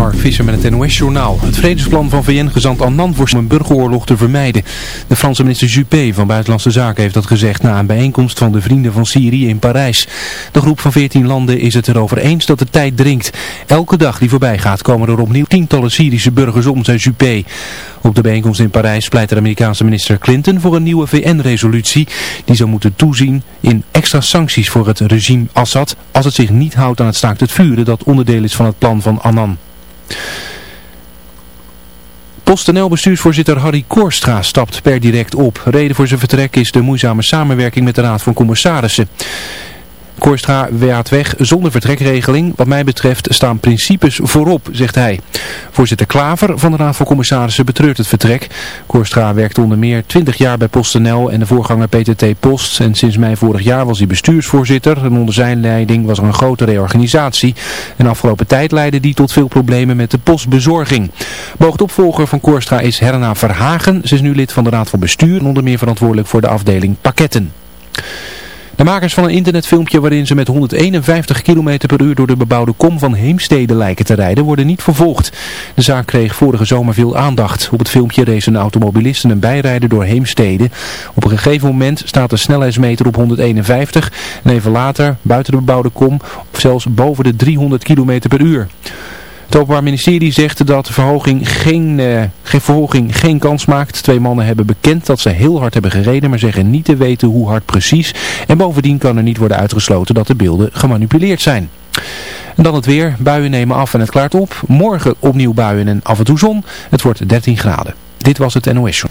Mark Visser met het NOS-journaal. Het vredesplan van VN-gezant Annan voor om een burgeroorlog te vermijden. De Franse minister Juppé van Buitenlandse Zaken heeft dat gezegd na een bijeenkomst van de Vrienden van Syrië in Parijs. De groep van 14 landen is het erover eens dat de tijd dringt. Elke dag die voorbij gaat komen er opnieuw tientallen Syrische burgers om, zei Juppé. Op de bijeenkomst in Parijs pleit de Amerikaanse minister Clinton voor een nieuwe VN-resolutie. Die zou moeten toezien in extra sancties voor het regime Assad als het zich niet houdt aan het staakt het vuren dat onderdeel is van het plan van Annan. PostNL-bestuursvoorzitter Harry Koorstra stapt per direct op. Reden voor zijn vertrek is de moeizame samenwerking met de Raad van Commissarissen. Koorstra gaat weg zonder vertrekregeling. Wat mij betreft staan principes voorop, zegt hij. Voorzitter Klaver van de Raad van Commissarissen betreurt het vertrek. Koorstra werkte onder meer 20 jaar bij PostNL en de voorganger PTT Post. En sinds mei vorig jaar was hij bestuursvoorzitter. En onder zijn leiding was er een grote reorganisatie. En afgelopen tijd leidde die tot veel problemen met de postbezorging. Boogdopvolger van Koorstra is Herna Verhagen. Ze is nu lid van de Raad van Bestuur en onder meer verantwoordelijk voor de afdeling pakketten. De makers van een internetfilmpje waarin ze met 151 km per uur door de bebouwde kom van Heemstede lijken te rijden, worden niet vervolgd. De zaak kreeg vorige zomer veel aandacht. Op het filmpje race een automobilist en een bijrijder door Heemstede. Op een gegeven moment staat de snelheidsmeter op 151 en even later, buiten de bebouwde kom, of zelfs boven de 300 km per uur. Het Openbaar Ministerie zegt dat de verhoging geen, uh, geen, geen kans maakt. Twee mannen hebben bekend dat ze heel hard hebben gereden, maar zeggen niet te weten hoe hard precies. En bovendien kan er niet worden uitgesloten dat de beelden gemanipuleerd zijn. En dan het weer. Buien nemen af en het klaart op. Morgen opnieuw buien en af en toe zon. Het wordt 13 graden. Dit was het NOS Show.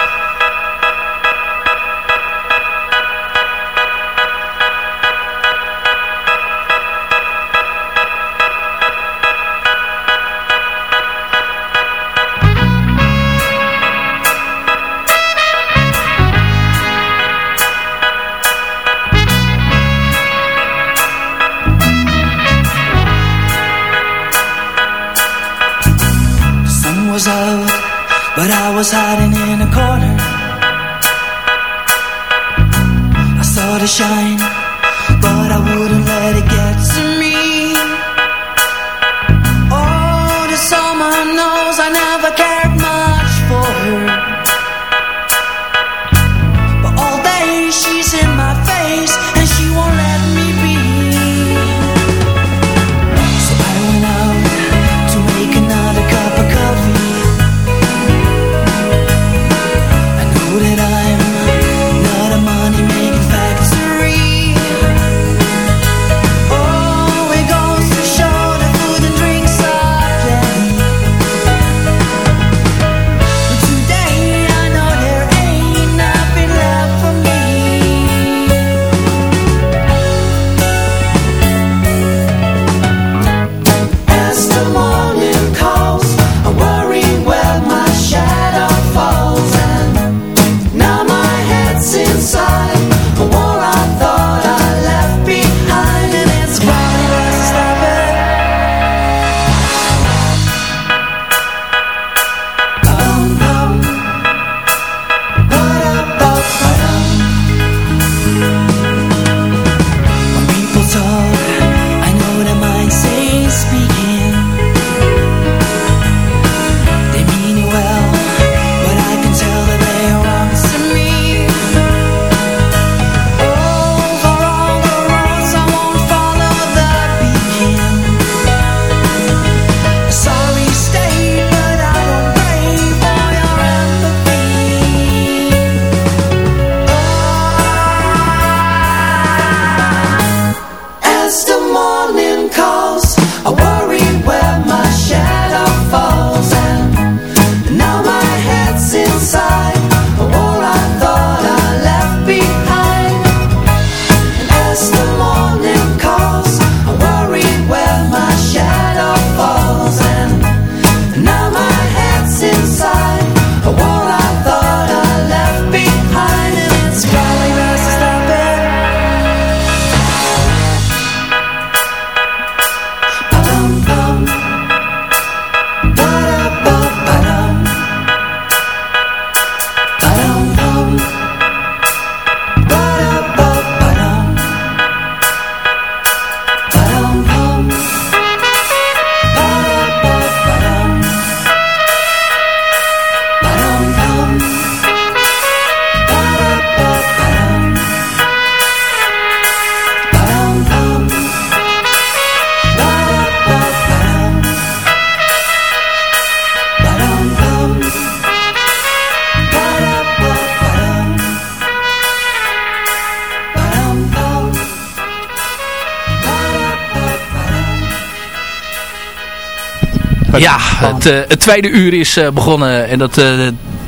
Ja, het, het, tweede uur is begonnen en dat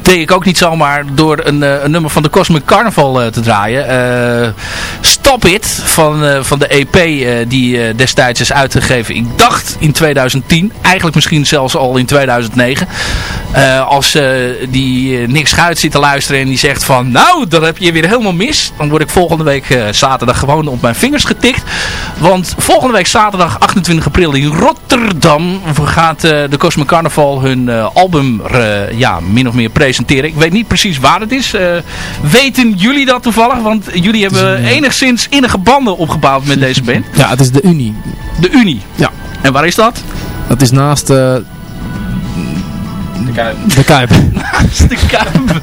deed ik ook niet zomaar door een, een nummer van de Cosmic Carnival te draaien. Stop It van, van de EP die destijds is uitgegeven. Ik dacht in 2010, eigenlijk misschien zelfs al in 2009. als die Nick Schuit zit te luisteren en die zegt van nou, dat heb je weer helemaal mis. Dan word ik volgende week zaterdag gewoon op mijn vingers getikt. Want volgende week zaterdag 28 april in Rotterdam gaat de Cosmic Carnival hun album ja, min of meer presenteren. Ik weet niet precies waar het is. weten jullie dat toevallig? Want jullie hebben enigszins innige banden opgebouwd met deze band. Ja, het is de Unie. De Unie? Ja. En waar is dat? Dat is naast... de Kuip. De Kuip. Naast de Kuip.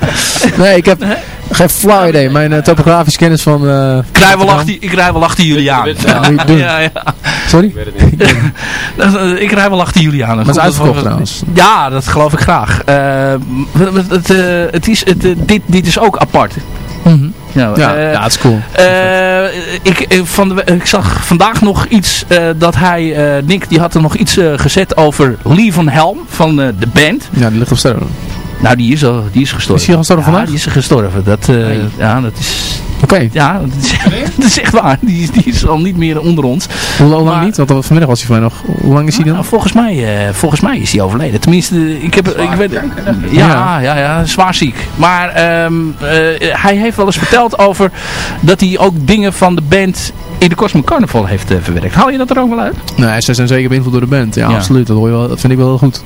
nee, ik heb geen flauw idee. Mijn uh, topografische kennis van... Uh, ik, rij wel achter, ik rij wel achter jullie aan. Ja, ja, Sorry? Ik weet het niet. ik rij wel achter jullie aan. Maar het is uitverkocht trouwens. Ja, dat geloof ik graag. Uh, het, het is, het, dit, dit is ook apart. Mm -hmm. Ja, ja, uh, ja, het is cool. Uh, ik, van de, ik zag vandaag nog iets uh, dat hij, Nick, die had er nog iets gezet over Lee van Helm van de band. Ja, die ligt op sterren. Nou, die is, al, die is gestorven. Is hij al gestorven ja, vandaag? die is gestorven. Dat, nee. Ja, dat is... Oké. Okay. Ja, dat is, dat is, echt waar. Die, die is al niet meer onder ons. Hoe lang maar, niet? Want vanmiddag was hij voor mij nog. Hoe lang is hij dan? Nou, volgens, mij, uh, volgens mij is hij overleden. Tenminste, ik heb... ik weet, ja, ja, ja, zwaar ziek. Maar um, uh, hij heeft wel eens verteld over dat hij ook dingen van de band in de Cosmic Carnival heeft uh, verwerkt. Haal je dat er ook wel uit? Nee, ze zijn zeker beïnvloed door de band. Ja, ja, absoluut. Dat, hoor je wel, dat vind ik wel heel goed.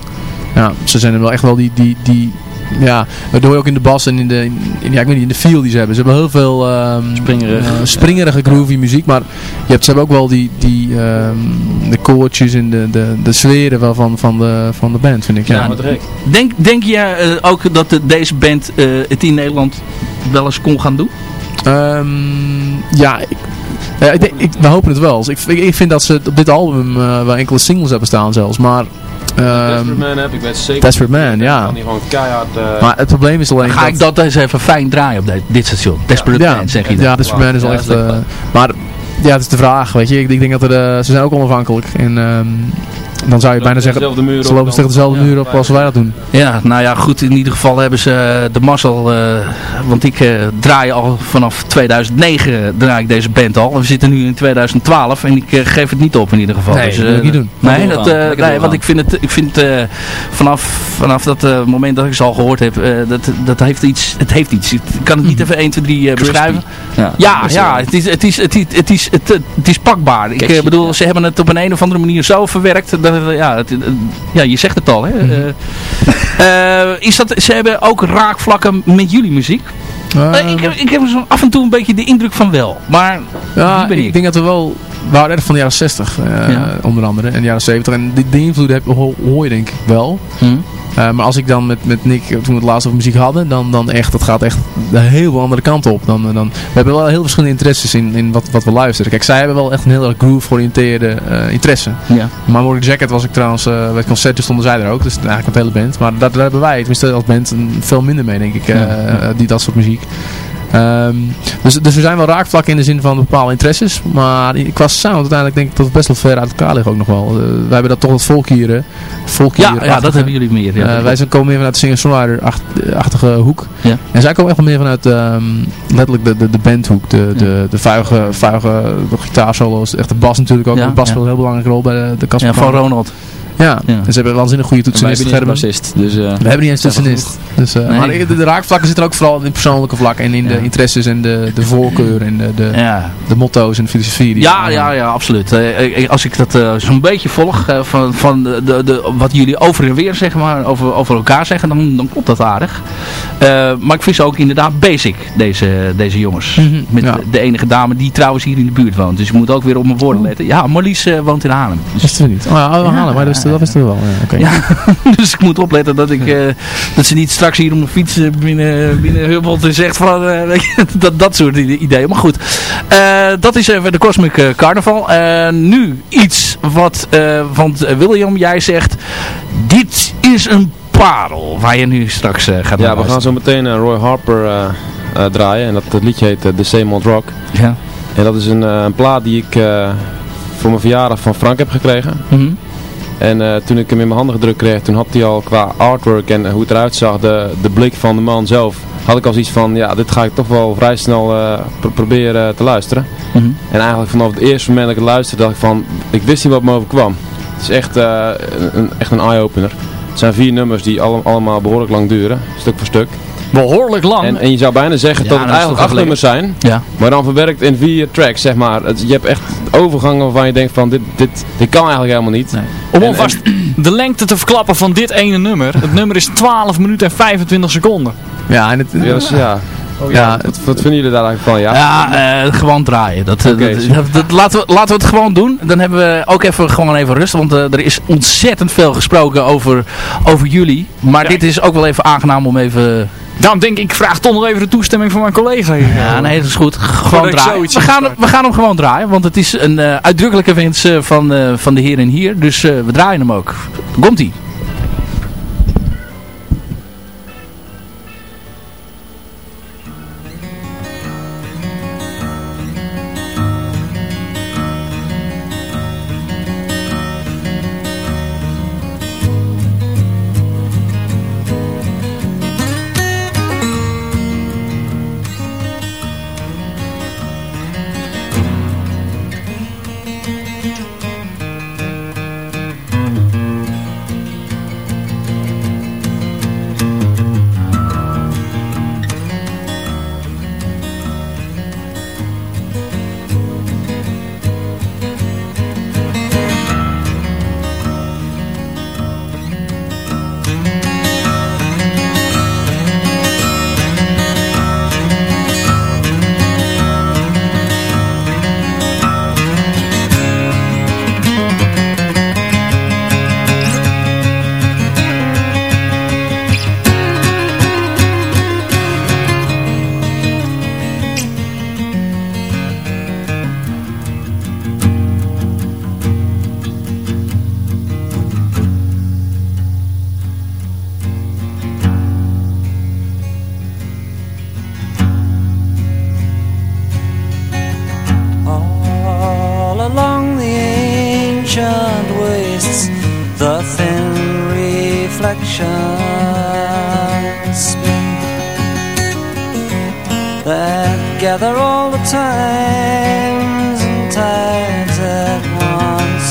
Ja, ze zijn er wel echt wel die, die, die ja, dat hoor je ook in de bas en in de, in, ja, ik weet niet, in de feel die ze hebben. Ze hebben heel veel um, Springerig. uh, springerige groovy muziek, maar je hebt, ze hebben ook wel die, die um, de koortjes en de, de, de sferen wel van, van, de, van de band, vind ik. Ja, ja denk, denk je uh, ook dat de, deze band uh, het in Nederland wel eens kon gaan doen? Um, ja, ik, ja, ik, denk, ik, we hopen het wel. Ik, ik, ik vind dat ze op dit album wel enkele singles hebben staan zelfs, maar... Um, Desperate Man heb ik weet zeker. Desperate Man, ja. Kan gewoon keihard, uh, maar het probleem is alleen Ga dat... ik dat eens even fijn draaien op dit, dit station. Desperate ja, Man, zeg je Ja, Desperate Man is al echt... Uh, maar ja, het is de vraag, weet je. Ik, ik denk dat er, uh, ze zijn ook onafhankelijk. En um, dan zou je bijna zeggen, ze lopen tegen dezelfde muur op als wij dat doen. Ja, nou ja, goed. In ieder geval hebben ze de mazzel. Uh, want ik uh, draai al vanaf 2009 draai ik deze band al. We zitten nu in 2012 en ik uh, geef het niet op in ieder geval. Nee, dus, dat moet ik niet doen. Nee, dat, nee want ik vind het, ik vind vanaf, vanaf dat moment dat ik ze al gehoord heb, dat, dat heeft iets, het heeft iets. Ik kan het niet even 1, 2, 3 beschrijven. Ja, ja, ja het, is, het, is, het, is, het, is, het, is pakbaar. Ik bedoel, ze hebben het op een, een of andere manier zo verwerkt. Ja, het, ja, je zegt het al. Hè? Mm -hmm. uh, is dat, ze hebben ook raakvlakken met jullie muziek. Uh, ik, heb, ik heb af en toe een beetje de indruk van wel. Maar ja, ben ik. ik denk dat we wel... We houden erg van de jaren 60 uh, ja. onder andere. En de jaren 70. En die, die invloed heb, hoor, hoor je denk ik wel. Hmm. Uh, maar als ik dan met, met Nick, toen we het laatst over muziek hadden, dan, dan echt, dat gaat echt de heel andere kant op. Dan, dan, we hebben wel heel verschillende interesses in, in wat, wat we luisteren. Kijk, zij hebben wel echt een heel erg groove georiënteerde uh, interesse. Ja. Maar Morning Jacket was ik trouwens, uh, bij het concert stonden zij er ook. Dus eigenlijk de hele band. Maar daar, daar hebben wij, tenminste als band, een, veel minder mee denk ik, ja, ja. die dat soort muziek. Um, dus, dus er zijn wel raakvlakken in de zin van bepaalde interesses. Maar qua sound uiteindelijk denk ik dat we best wel ver uit elkaar liggen ook nog wel. Uh, wij hebben dat toch wat volkieren. volkieren ja, ja, dat hebben jullie meer. Ja, uh, wij zijn, komen meer vanuit de singer-songwriter-achtige hoek. Ja. En zij komen echt wel meer vanuit um, letterlijk de, de, de bandhoek. De, ja. de, de vuige, vuige gitaarsolo's. Echt de bas natuurlijk ook. De bas speelt een heel belangrijke rol bij de, de Ja, van Ronald. Ja, ja. En ze hebben waanzinnig goede toetsenist. We hebben niet eens een bassist. Dus, uh, we hebben niet eens een toetsenist. Dus, uh, nee. Maar de, de, raakvlakken zitten ook vooral in het persoonlijke vlak. En in ja. de interesses en de, de voorkeur en de, de, ja. de motto's en de filosofie. Die ja, ja, ja, absoluut. Uh, als ik dat uh, zo'n beetje volg van, van de, de, de, wat jullie over en weer zeg maar, over, over elkaar zeggen, dan, dan klopt dat aardig. maar ik vind ze ook inderdaad basic, deze, deze jongens. Mhm. Mm -hmm. Met ja. de enige dame die trouwens hier in de buurt woont. Dus je moet ook weer op mijn woorden letten. Ja, Marlies woont in Haarlem. Dus, dat wisten we niet. Oh ja, oh, Haarlem, maar dat we wel. Ja, okay. ja, dus ik moet opletten dat, ik, uh, dat ze niet straks hier om de fiets binnen, binnen hubbelt en zegt van uh, dat, dat soort ideeën. Maar goed, uh, dat is even de Cosmic Carnaval. nu iets wat, want William, jij zegt, dit is een parel waar je nu straks gaat Ja, we gaan zo meteen Roy Harper draaien en dat, dat liedje heet The Same Old Rock. Ja. En dat is een, een plaat die ik voor mijn verjaardag van Frank heb gekregen. Mm -hmm. En eh, toen ik hem in mijn handen gedrukt kreeg, toen had hij al qua artwork en hoe het eruit zag, de, de blik van de man zelf, had ik al zoiets van, ja, dit ga ik toch wel vrij snel uh, proberen te luisteren. Mhm. En eigenlijk vanaf het eerste moment dat ik het luisterde, dacht ik van, ik wist niet wat me overkwam. Het is echt, uh, een, echt een eye-opener. Het zijn vier nummers die alle, allemaal behoorlijk lang duren, stuk voor stuk. Behoorlijk lang. En, en je zou bijna zeggen Ja, dat het is eigenlijk acht nummers zijn, Ja. maar dan verwerkt in vier tracks, zeg maar. Het, je hebt echt overgangen waarvan je denkt van, dit, dit, dit kan eigenlijk helemaal niet. Nee. Om en- alvast de lengte te verklappen van dit ene nummer. Het nummer is 12 minuten en 25 seconden. Ja, en het, Ja, dus, ja. ja, Wat, wat vinden jullie daar eigenlijk van? Ja, Ja, eh, gewoon draaien. Dat, eh, dat, dat- dat- laten, we, laten we het gewoon doen. Dan hebben we ook even gewoon even rust. Want eh, er is ontzettend veel gesproken over, over jullie. Maar Ja. dit is ook wel even aangenaam om even... Daarom denk ik, ik vraag toch nog even de toestemming van mijn collega hier. Ja, nee, dat is goed. Gewoon draaien. We gaan, zeg. we gaan hem gewoon draaien. Want het is een eh, uitdrukkelijke wens eh, van, eh, van de heer en hier. Dus eh, we draaien hem ook. Komt-ie. Spin that gather all the times and tides at once.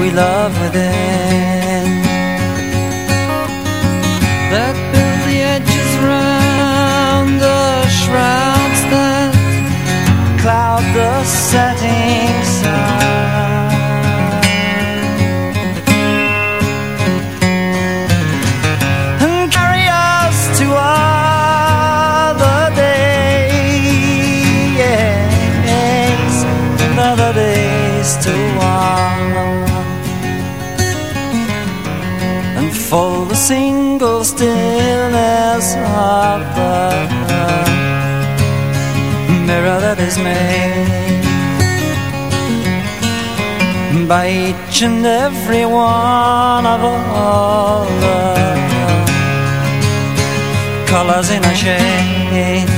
We love within made by each and every one of all the colors in a shade.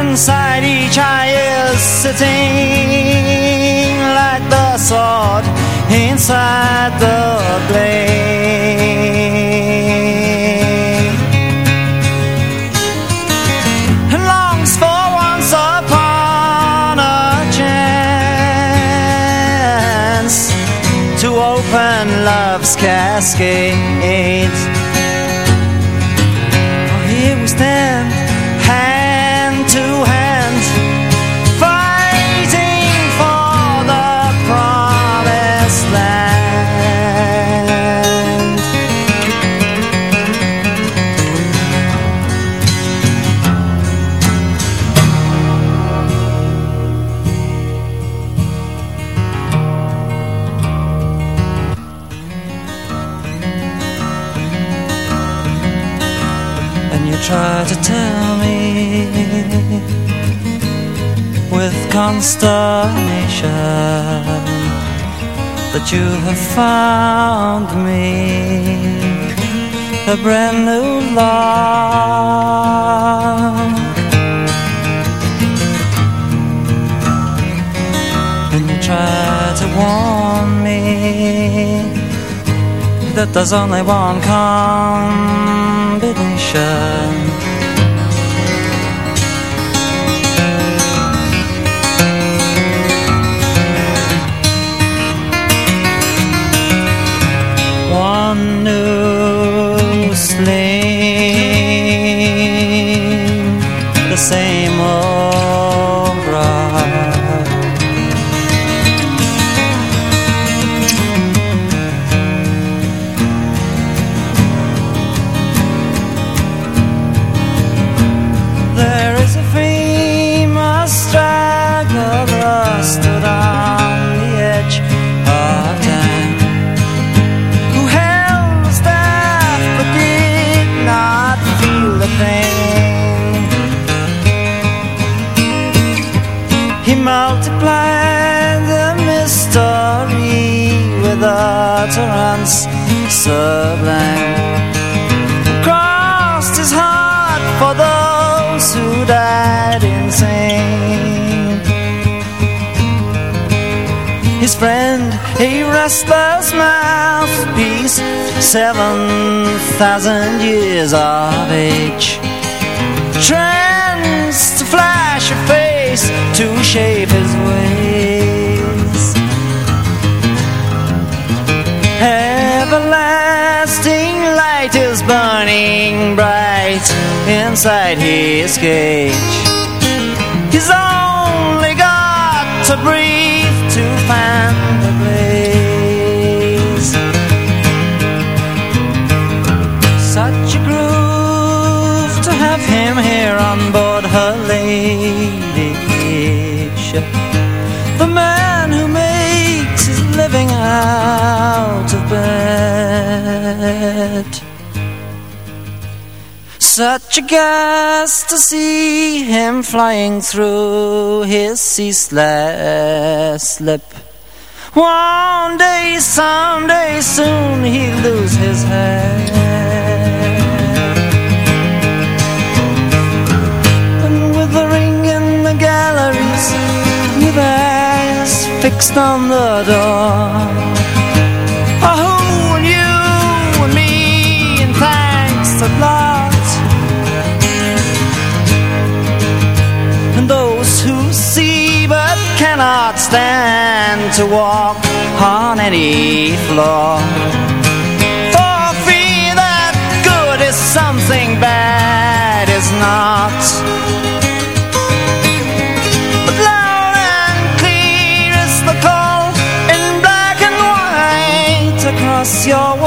Inside each eye is sitting like the sword inside the blade. Cascades. consternation that you have found me a brand new love. And you try to warn me that there's only one combination new sling, the same sublime. Crossed his heart for those who died insane. His friend, a restless mouthpiece, seven thousand years of age. Trends to flash a face to shape his ways. Light is burning bright inside his cage. He's only got to breathe to find the blaze. Such a groove to have him here on board her lady ship. The man who makes his living out of bed. Such a gas to see him flying through his ceaseless slip. One day, someday, soon he'll lose his head. And with the ring in the galleries, with eyes fixed on the door. Cannot stand to walk on any floor. For fear that good is something bad is not. But loud and clear is the call in black and white across your wall.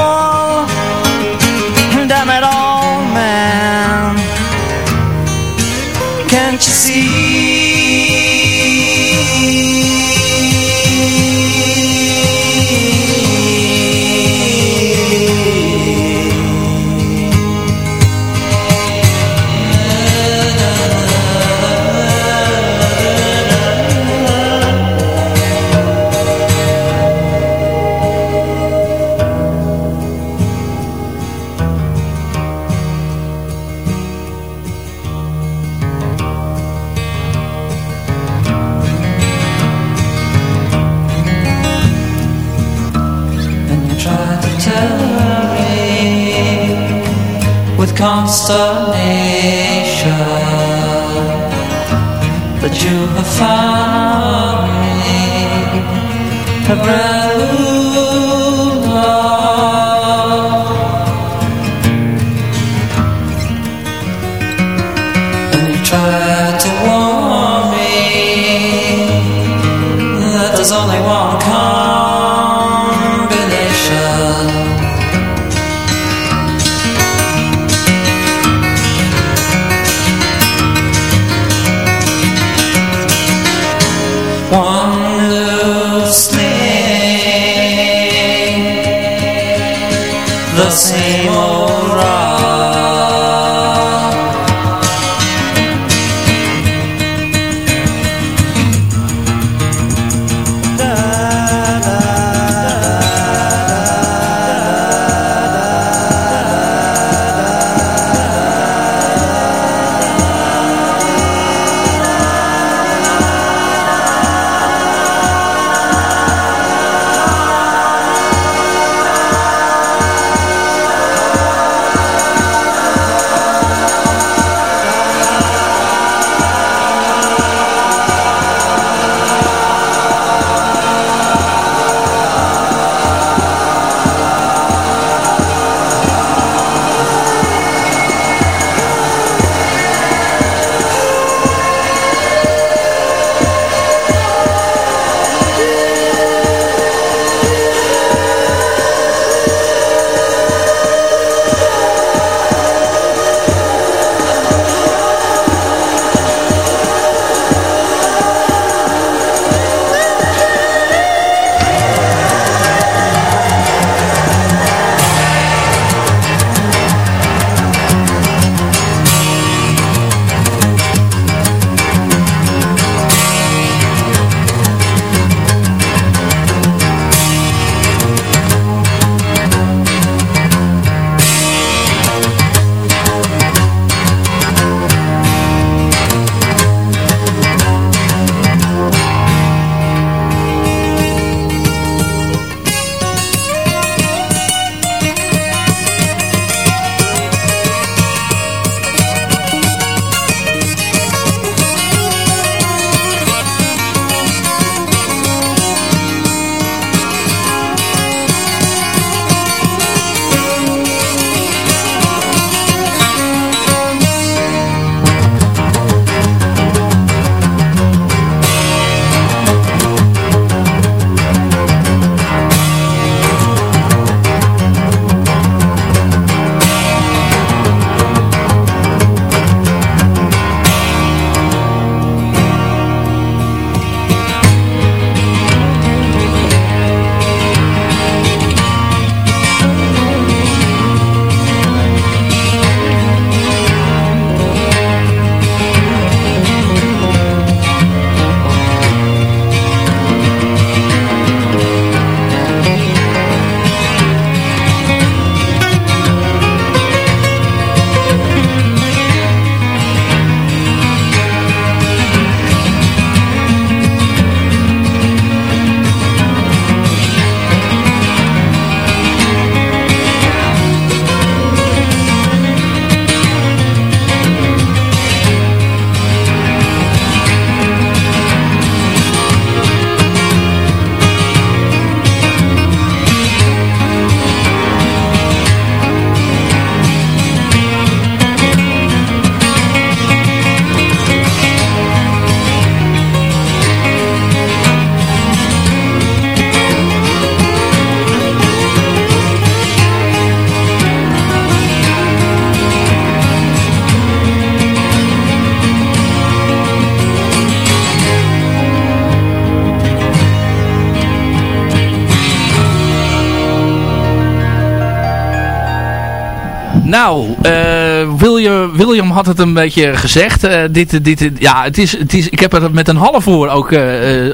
William, had het een beetje gezegd. Eh, dit, dit, ja, het is, het is, ik heb er met een half uur ook eh,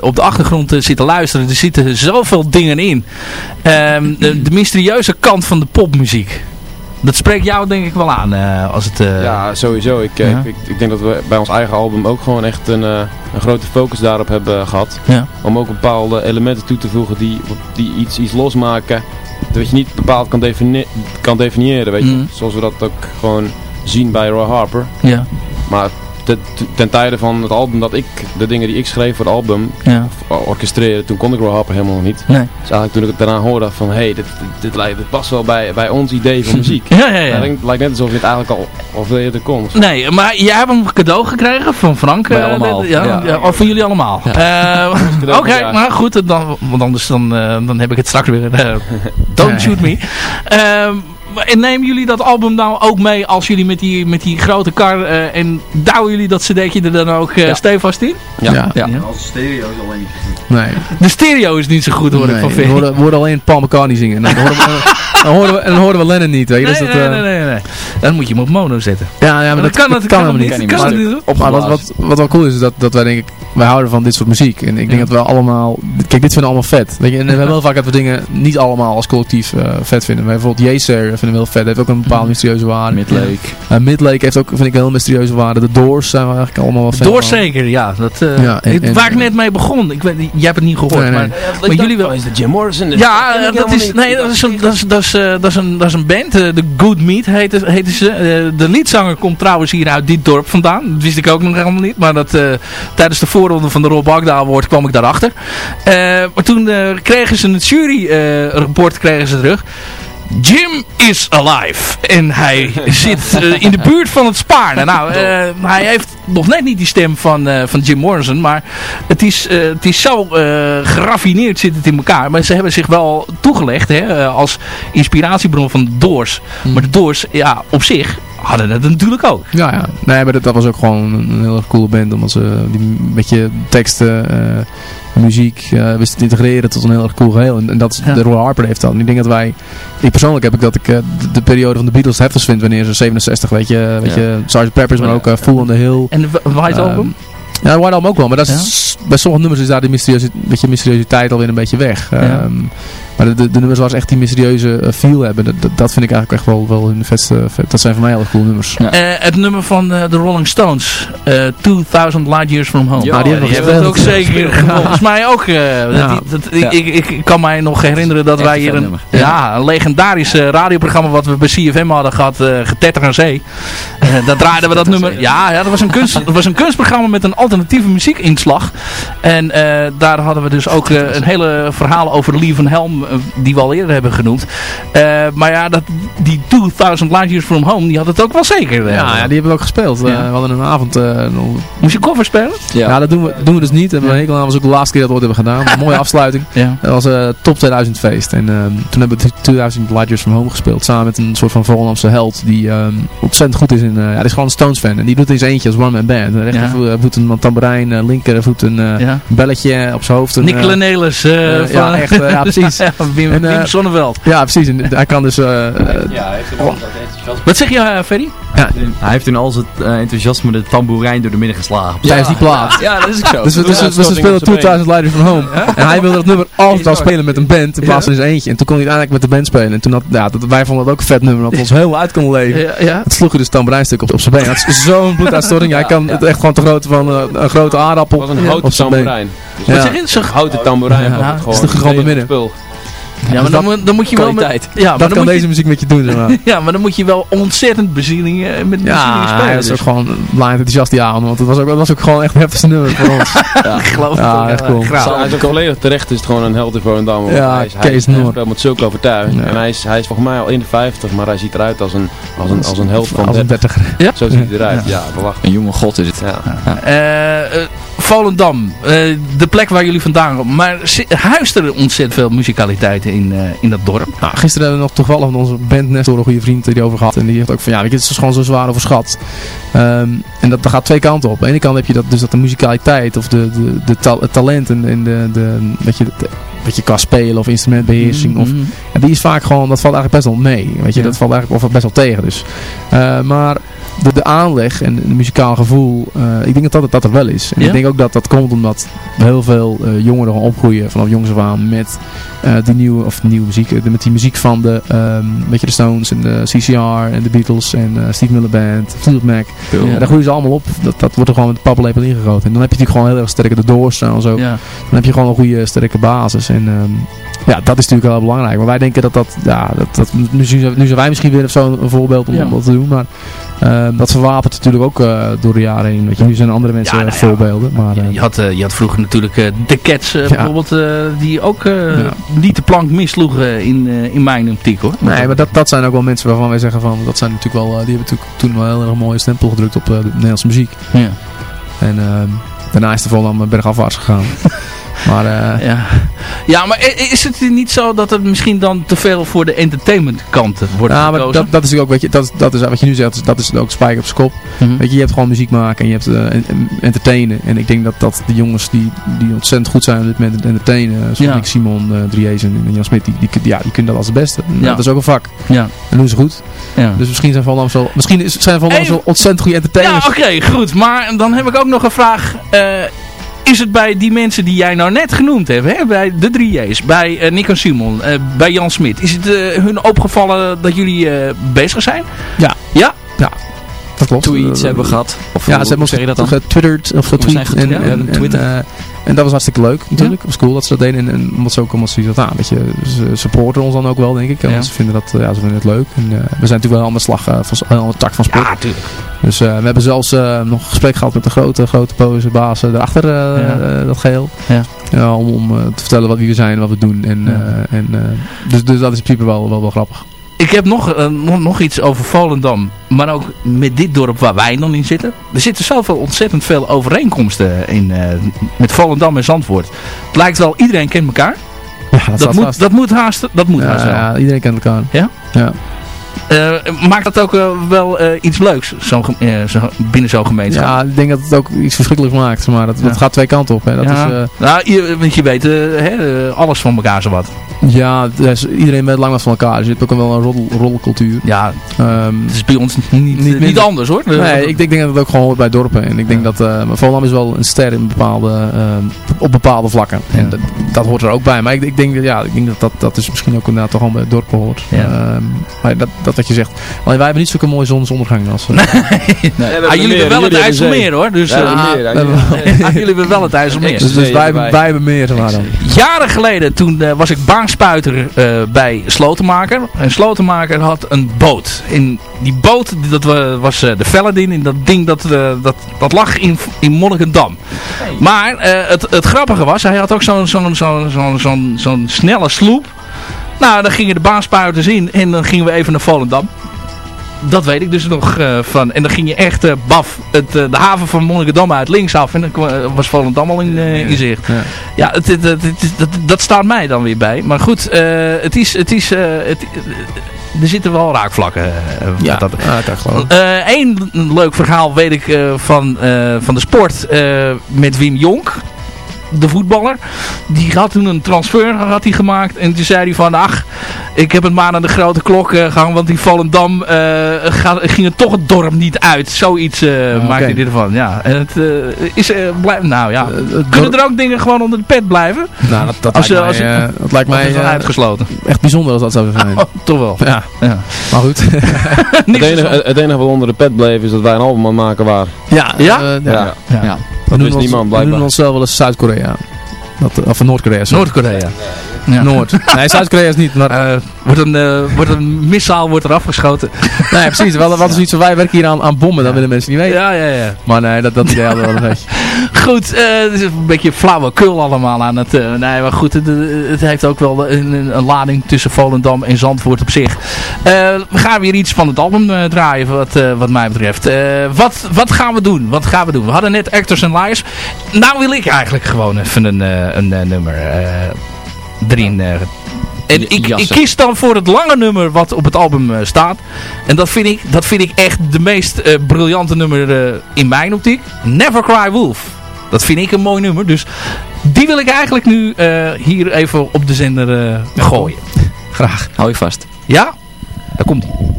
op de achtergrond eh, zitten luisteren. Er zitten zoveel dingen in. Ehm, de, de mysterieuze kant van de popmuziek. Dat spreekt jou denk ik wel aan. als het, Ja, sowieso. Ik, Ja. ik, ik denk dat we bij ons eigen album ook gewoon echt een, een grote focus daarop hebben gehad. Ja. Om ook bepaalde elementen toe te voegen die, die iets, iets losmaken. Dat je niet bepaald kan, defini kan definiëren, weet je. Mhm. Zoals we dat ook gewoon zien bij Roy Harper. ja, Maar ten, ten tijde van het album dat ik, de dingen die ik schreef voor het album, ja. orchestreren, toen kon ik Roy Harper helemaal nog niet. Nee. Dus eigenlijk toen ik het daarna hoorde van, hé, hey, dit, dit, lijkt- dit past wel bij, bij ons idee van muziek. Ja, ja, Ja. Het lijkt net alsof je het eigenlijk al, al veel eerder kon. Nee, maar jij hebt een cadeau gekregen van Frank. Eh, allemaal, ja, ja. ja. of van jullie allemaal. Eh, Oké, maar goed, dan, want anders dan, eh, dan heb ik het straks weer. don't shoot me. Ehm, en nemen jullie dat album nou ook mee als jullie met die, met die grote kar eh, en douwen jullie dat cd'tje er dan ook eh Ja. stevast in? Ja. Ja. Ja. Als stereo is al één. Nee. De stereo is niet zo goed hoor ik nee. van we hoorden alleen Paul McCartney zingen. Nou, dan, hoorden we, dan, hoorden we, en dan hoorden we Lennon niet. Weet je? Nee, dus dat, nee, eh, nee, nee, nee. Dan moet je hem op mono zetten. Ja, ja, maar dat, kan, dat kan helemaal niet. niet. Kan Maar- het niet. Maar wat, wat, wat wel cool is, is dat, dat wij denk ik, wij houden van dit soort muziek. En ik denk Ja. dat we allemaal, kijk dit vinden we allemaal vet. Weet je, en we hebben wel vaak dat we dingen niet allemaal als collectief eh, vet vinden. Wij bijvoorbeeld Yeser heel vet, heeft ook een bepaalde mysterieuze waarde. Midlake. Uh, Midlake heeft ook, vind ik, een heel mysterieuze waarde. De Doors zijn we eigenlijk allemaal wel fan Door van. zeker, ja. Dat, eh, Ja, en- het- en- waar ik net mee begon. Ik weet, niet, jij hebt het niet gehoord, Nee, nee. maar, maar jullie wel. is de Jim Morrison. Ja, dat is, nee, dat is, een, dat, is, dat, is, eh, dat, is een, dat is een band. eh, De Good Meat heette, heette ze. Eh, de liedzanger komt trouwens hier uit dit dorp vandaan. Dat wist ik ook nog helemaal niet. Maar dat, eh, tijdens de voorronde van de Rob Agda Award kwam ik daarachter. Eh, maar toen eh, kregen ze een juryrapport kregen ze terug. Jim is alive. En hij zit eh, in de buurt van het Spaarne. Nou, eh, hij heeft nog net niet die stem van, eh, van Jim Morrison. Maar het is, het is zo geraffineerd zit het in elkaar. Maar ze hebben zich wel toegelegd hè, als inspiratiebron van de Doors. Maar de Doors, ja, op zich hadden het natuurlijk ook. Ja, ja. Nee, maar dat, dat was ook gewoon een, heel erg coole band. Omdat ze die een beetje teksten, muziek eh, wisten te integreren tot een heel erg cool geheel. En, en dat is, Ja. de Roy Harper heeft dat. En ik denk dat wij, ik persoonlijk heb ik dat ik eh, de, de periode van de Beatles het heftigst vind wanneer ze 67, weet je, weet Ja. je, Sgt. Peppers, maar ook eh, Fool on the Hill. En de White Ehm, Album? Ja, de White Album ook wel, maar dat is, bij sommige nummers is daar die mysterieuze, beetje mysteriositeit alweer een beetje weg. Ja. Maar de, de, de nummers waar ze echt die mysterieuze eh, feel hebben, dat, dat, vind ik eigenlijk echt wel, wel hun vetste, vet- dat zijn voor mij hele cool nummers. Ja. Eh, het nummer van eh, de Rolling Stones. eh 2000 Light Years From Home. Ja, die hebben we hebben ook zeker. Volgens mij ook. eh, dat- Ja. dat- Ja. ik, ik, ik kan mij nog herinneren dat Echt wij hier een, ja, een legendarisch eh, radioprogramma wat we bij CFM hadden gehad. eh Getetter aan Zee. Daar draaiden we dat nummer. Ja, ja dat, was een kunst, dat was een kunstprogramma met een alternatieve muziekinslag. En eh, daar hadden we dus ook een hele verhaal over Lee van Helm. Eh, die we al eerder hebben genoemd. Eh, maar ja, dat, die 2000 Light Years From Home. Die had het ook wel zeker. eh. Ja, ja, die hebben we ook gespeeld. Eh, Ja. we hadden een avond... eh, Moest je cover spelen? ja. dat doen we, doen we dus niet. En we hekel aan was ook de laatste keer dat we het hebben gedaan. Een mooie afsluiting. Ja. Dat was een top 2000 feest. En ehm, toen hebben we 2000 Light Years From Home gespeeld. Samen met een soort van Volendamse held. Die ehm, ontzettend goed is in... eh, ja, die is gewoon een Stones fan. En die doet in zijn eentje als one-man band. De rechtervoet een tamboerijn. linkervoet een eh, Ja. belletje op zijn hoofd. Een, van- ja, echt, ja, precies. Ja, Wim, En, eh, Wim Sonneveld. ja, precies. En hij kan dus... eh, eh, Ja, hij heeft dat enthousiast. Wat zeg je, eh, Ferry? Hij heeft in al zijn eh, enthousiasme de tamboerijn door de midden geslagen. tijdens die plaat. Ja, dat is ook zo. Dus we, dus, dus speelden op zijn 2000 Lighters from Home. En hij wilde dat nummer altijd al spelen met een band in plaats van in zijn eentje. En toen kon hij uiteindelijk met de band spelen. En toen had, ja, dat, wij vonden dat ook een vet nummer, dat we ons heel uit konden leven. Ja, ja. Het sloeg er dus tamboerijnstuk op, op zijn been. Hij had zo'n bloeduitstorting. Hij kan het echt gewoon te groot van eh, een grote aardappel. Het was een op houten tamboerijn. Ja. Wat zeg je? Houten tamboerijn. Ja, wat ja. het Is gewoon midden. Ja, maar dan, moet- dan moet je wel met, ja, maar Dat dan kan deze muziek met je doen. Zeg maar. ja, maar dan moet je wel ontzettend bezieling eh, met Ja, spelen. hij is ook dus. gewoon blind enthousiast die avond. Want het was ook, het was ook gewoon echt een heftigste nummer voor ons. Ik geloof Ja, het echt ook cool. graag. Hij is ook volledig terecht, is het gewoon een held in Volendam. want Ja, hij is, hij, Kees hij Noor. speelt met zulke overtuiging. Ja. En hij is, hij is volgens mij al in de 50, maar hij ziet eruit als een, als een, als een held van Als een 30. dertiger. Zo ziet hij eruit. Ja, belachelijk. Een jonge god is het. Ja. Eh, eh, Volendam, eh, de plek waar jullie vandaan komen. Maar huist er ontzettend veel musicaliteit in, eh, in dat dorp. Nou, gisteren hebben we nog toevallig met onze band Nestor een goede vriend die over gehad. En die heeft ook van ja, het is gewoon zo zwaar overschat. Ehm, en dat, dat gaat twee kanten op. Aan de ene kant heb je dat, dus dat de muzikaliteit of de, de, de ta- het talent en, en de, de, dat, je, dat je kan spelen of instrumentbeheersing. Of, Mhm. ja, die is vaak gewoon, dat valt eigenlijk best wel mee. Weet je, Ja. dat valt eigenlijk of best wel tegen. Dus. Eh, maar de, de aanleg en het muzikaal gevoel, eh, ik denk dat dat, dat er wel is. En Ja? ik denk ook dat dat komt omdat heel veel eh, jongeren gewoon opgroeien vanaf jongs af aan met eh, die nieuwe, of nieuwe muziek, met die muziek van de, weet je, de Stones en de CCR en de Beatles en Steve Miller Band, Fleetwood Mac. Ja, daar groeien ze allemaal op. Dat, dat wordt er gewoon met de pappenlepel ingegoten. En dan heb je natuurlijk gewoon heel erg sterke de Doors en zo. Ja. Dan heb je gewoon een goede, sterke basis. En ehm, ja, dat is natuurlijk heel belangrijk. Maar wij denken dat dat, ja, dat, dat nu, zijn- nu zijn wij misschien weer zo'n voorbeeld om Ja. dat te doen. Maar dat verwapert natuurlijk ook eh, door de jaren heen. Weet je, nu zijn andere mensen Ja, nou ja. voorbeelden. Maar, eh, Je had, eh, je had vroeger natuurlijk eh, de Cats eh, bijvoorbeeld, eh, die ook eh, niet de plank missloegen in, eh, in mijn optiek hoor. Nee, maar dat, dat zijn ook wel mensen waarvan wij zeggen van, dat zijn natuurlijk wel, eh, die hebben natuurlijk toen wel heel erg mooie stempel gedrukt op eh, de Nederlandse muziek. Ja. En ehm, daarna is de vol dan bergafwaarts gegaan. maar eh, Ja. ja, maar is het niet zo dat het misschien dan te veel voor de entertainment kant wordt Ja, maar dat, dat is ook, weet je, dat, dat is wat je nu zegt, dat is ook spijker op zijn kop. Mhm. Weet je, je hebt gewoon muziek maken en je hebt eh, en- en entertainen. En ik denk dat, dat de jongens die, die ontzettend goed zijn op dit moment entertainen, zoals Ja. Nick Simon, uh, Driessen en Jan Smit, die, die, ja, die kunnen dat als het beste. Ja. Dat is ook een vak. Ja. En doen ze goed. Ja. Dus misschien zijn Volendam zo, misschien is, zijn Even- zo ontzettend goede Ja, entertainers. oké, goed. Maar dan heb ik ook nog een vraag. Eh, is het bij die mensen die jij nou net genoemd hebt, hè? bij de drie J's, bij eh, Nick en Simon, eh, bij Jan Smit, is het eh, hun opgevallen dat jullie bezig zijn? Ja. Ja? Dat klopt. Tweets Eh, hebben we gehad. Of Ja, ze hebben dat ons dan? getwitterd of getweet. En, en, ja, en, Twitter. eh, en dat was hartstikke leuk natuurlijk. Het was cool dat ze dat deden. En, en omdat ze ook ze dat aan, weet je, ze supporten ons dan ook wel denk ik. En. Ze vinden dat, eh, ja, ze vinden het leuk. En, eh, we zijn natuurlijk wel aan de slag eh, van een andere tak van sport. Ja, tuurlijk. Dus eh, we hebben zelfs eh, nog een gesprek gehad met de grote, grote boze baas eh, daarachter dat geheel. Ja. om om te vertellen wat wie we zijn en wat we doen. En, Ja. uh, en, uh, dus, dus dat is in principe wel, wel, wel grappig. Ik heb nog, uh, nog, nog iets over Volendam. Maar ook met dit dorp waar wij dan in zitten. Er zitten zoveel ontzettend veel overeenkomsten in, uh, met Volendam en Zandvoort. Het lijkt wel, iedereen kent elkaar. Ja, dat, dat, moet, dat moet haast, dat moet ja, haast wel. Ja, iedereen kent elkaar. Ja? Ja. Uh, maakt dat ook uh, wel uh, iets leuks zo, zo, binnen zo'n gemeenschap? Ja, ik denk dat het ook iets verschrikkelijks maakt. Maar dat, Ja. dat gaat twee kanten op. Hè. Dat ja. is, nou, je, want je weet hè, alles van elkaar zo wat. Ja, is, iedereen weet lang wat van elkaar. Dus je hebt ook wel een roddel, roddelcultuur. Ja, um, het is bij ons niet, niet, niet anders hoor. Nee, ik denk, denk dat het ook gewoon hoort bij dorpen. En ik denk ja. dat Volendam is wel een ster in bepaalde, op bepaalde vlakken. En dat, dat, hoort er ook bij. Maar ik, ik, denk, ja, ik denk dat, dat dat is misschien ook inderdaad toch gewoon bij dorpen hoort. Um, maar dat, dat wat je zegt. Alleen wij hebben niet zulke mooie zonsondergang als... Uh, nee, nee. Ah, jullie hebben wel het IJsselmeer hoor. Dus, jullie hebben wel het IJsselmeer. Dus, dus wij, wij hebben meer. Dan. Jaren geleden toen uh, was ik baanspuiter uh, bij Slotenmaker. En Slotenmaker had een boot. En die boot dat was uh, de Velledin. En dat ding dat, dat, dat lag in, in Monnikendam. Hey. Maar het, het grappige was, hij had ook zo'n zo'n zo'n zo'n zo'n zo'n snelle sloep. Nou, dan gingen de baanspuiters in en dan gingen we even naar Volendam. Dat weet ik dus nog uh, van. En dan ging je echt uh, baf het, uh, de haven van Monnikendam uit linksaf. En dan was Volendam al in, in zicht. Ja, ja het, het, het, dat, dat staat mij dan weer bij. Maar goed, het is... Het is het, er zitten wel raakvlakken. Ja, dat. ik. Eén leuk verhaal weet ik van, van de sport met Wim Jonk. De voetballer. Die had toen een transfer had hij gemaakt. En toen zei hij van, ach, ik heb het maar aan de grote klok gehangen. Want die Volendam gaat, ging er toch het dorp niet uit. Zoiets uh, oh, maakte okay. hij ervan. Ja, en het is, blijf, nou ja. Kunnen er ook dingen gewoon onder de pet blijven? Nou, dat, dat als, lijkt als, mij, als, dat lijkt mij uh, uitgesloten. Echt bijzonder als dat zou zijn. Oh, toch wel. Ja. ja. Maar goed. het, enige, het enige wat onder de pet bleef is dat wij een album aan maken waren. Ja? Ja? Uh, ja. ja. ja. Dat wist niemand We blijkbaar. noemen onszelf wel eens Zuid-Korea. Dat, of Noord-Korea. Noord-Korea. Ja. Noord. Nee, Zuid-Korea is niet. Maar uh, wordt, een, uh, wordt een missaal wordt er afgeschoten. nee, precies. Wat, wat is iets van wij werken hier aan, aan bommen, dat willen mensen niet weten. Ja, ja, ja. Maar nee, dat, dat idee hadden we wel een beetje. Goed, uh, het is een beetje flauwekul allemaal aan het... nee, maar goed, het, het heeft ook wel een, een, lading tussen Volendam en Zandvoort op zich. we gaan weer iets van het album draaien, wat, wat mij betreft. wat, wat gaan we doen? Wat gaan we doen? We hadden net Actors and Liars. Nou wil ik eigenlijk gewoon even een, een, een nummer erin En ik, ik kies dan voor het lange nummer wat op het album eh, staat. En dat vind ik, dat vind ik echt de meest eh, briljante nummer eh, in mijn optiek. Never Cry Wolf. Dat vind ik een mooi nummer. Dus die wil ik eigenlijk nu hier even op de zender gooien. Graag. Hou je vast. Ja? Daar komt ie.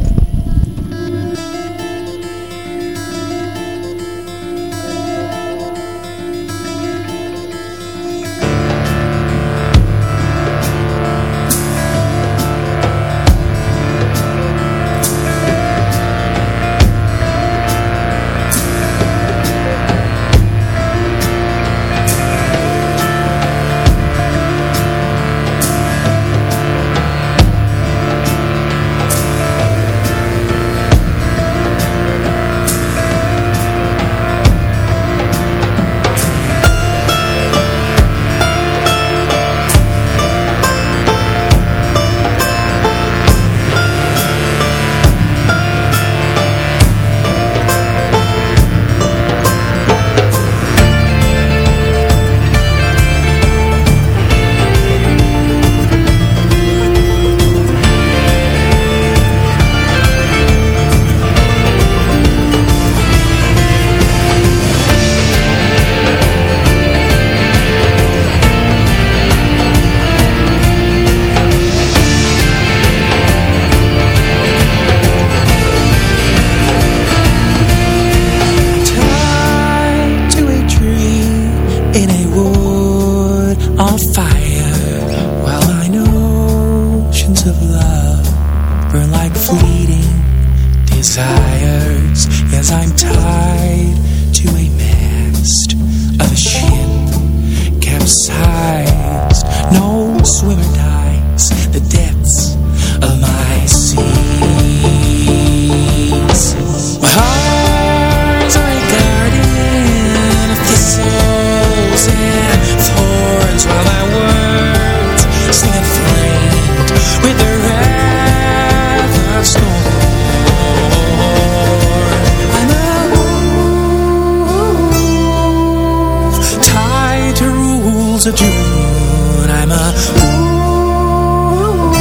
Tied to a mast of a ship capsized. No swimmer dies the depths of my seas of June. I'm a wolf.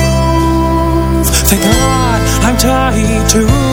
Thank God I'm tied to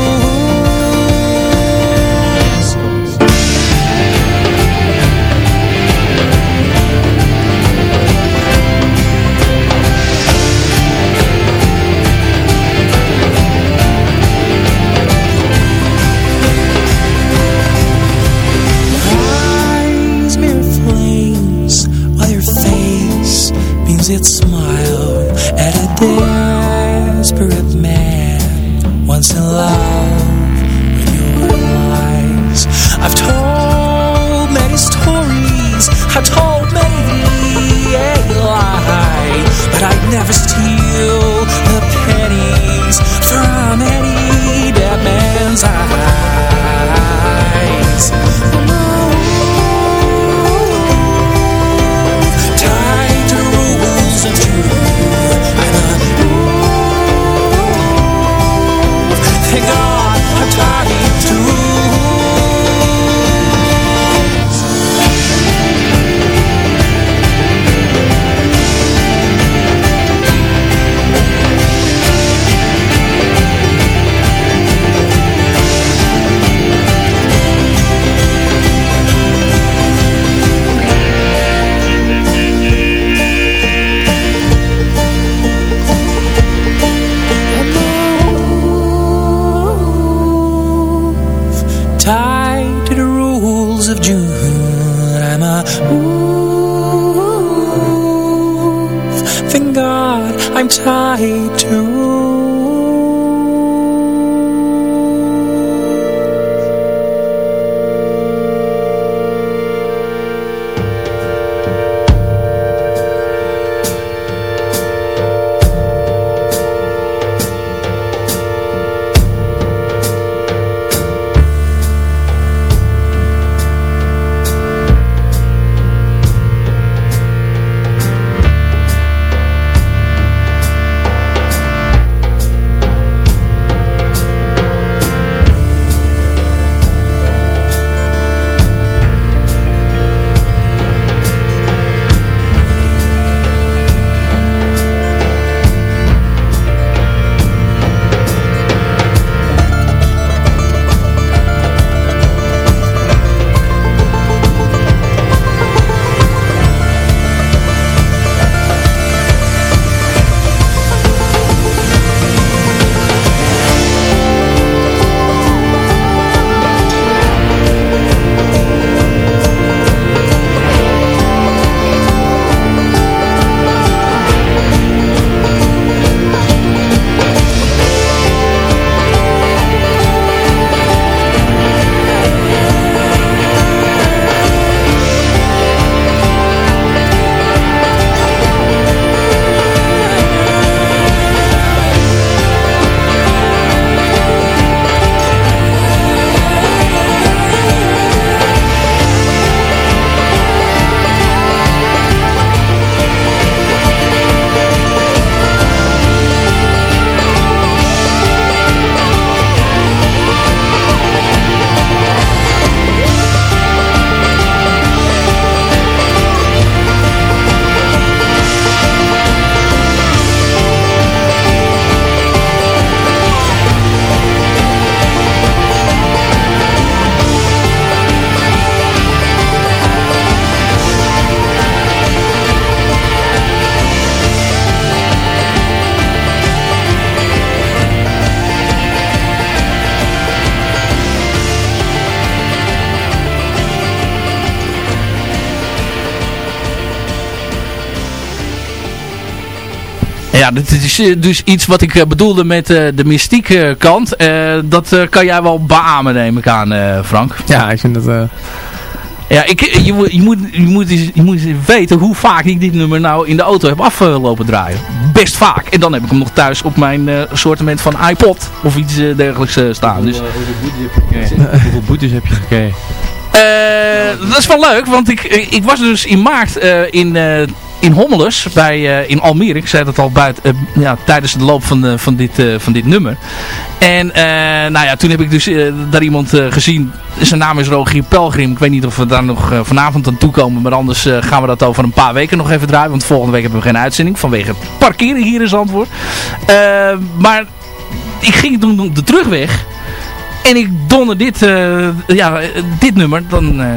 ja, dit is eh, dus iets wat ik eh, bedoelde met eh, de mystieke kant. Eh, dat eh, kan jij wel beamen, neem ik aan, eh, Frank. Ja, ik vind het... eh, Ja, ik, je, moet- je, moet, je, moet, eens- je moet eens weten hoe vaak ik dit nummer nou in de auto heb afgelopen draaien. Best vaak. En dan heb ik hem nog thuis op mijn eh assortiment van iPod of iets dergelijks staan. Dus, Hoeveel boetes heb je gekregen? Eh, dat is wel leuk, want ik, ik was dus in maart eh, in, eh, in Hommelus, bij, eh, in Almere. Ik zei dat al buiten, eh, ja, tijdens de loop van, de, van, dit, eh, van dit nummer. En eh, nou ja, toen heb ik dus eh, daar iemand eh, gezien. Zijn naam is Rogier Pelgrim. Ik weet niet of we daar nog eh, vanavond aan toekomen. Maar anders eh, gaan we dat over een paar weken nog even draaien. Want volgende week hebben we geen uitzending. Vanwege parkeren hier in Zandvoort. Eh, maar ik ging toen op de terugweg. En ik donder dit, eh, ja, eh, dit nummer. Dan eh,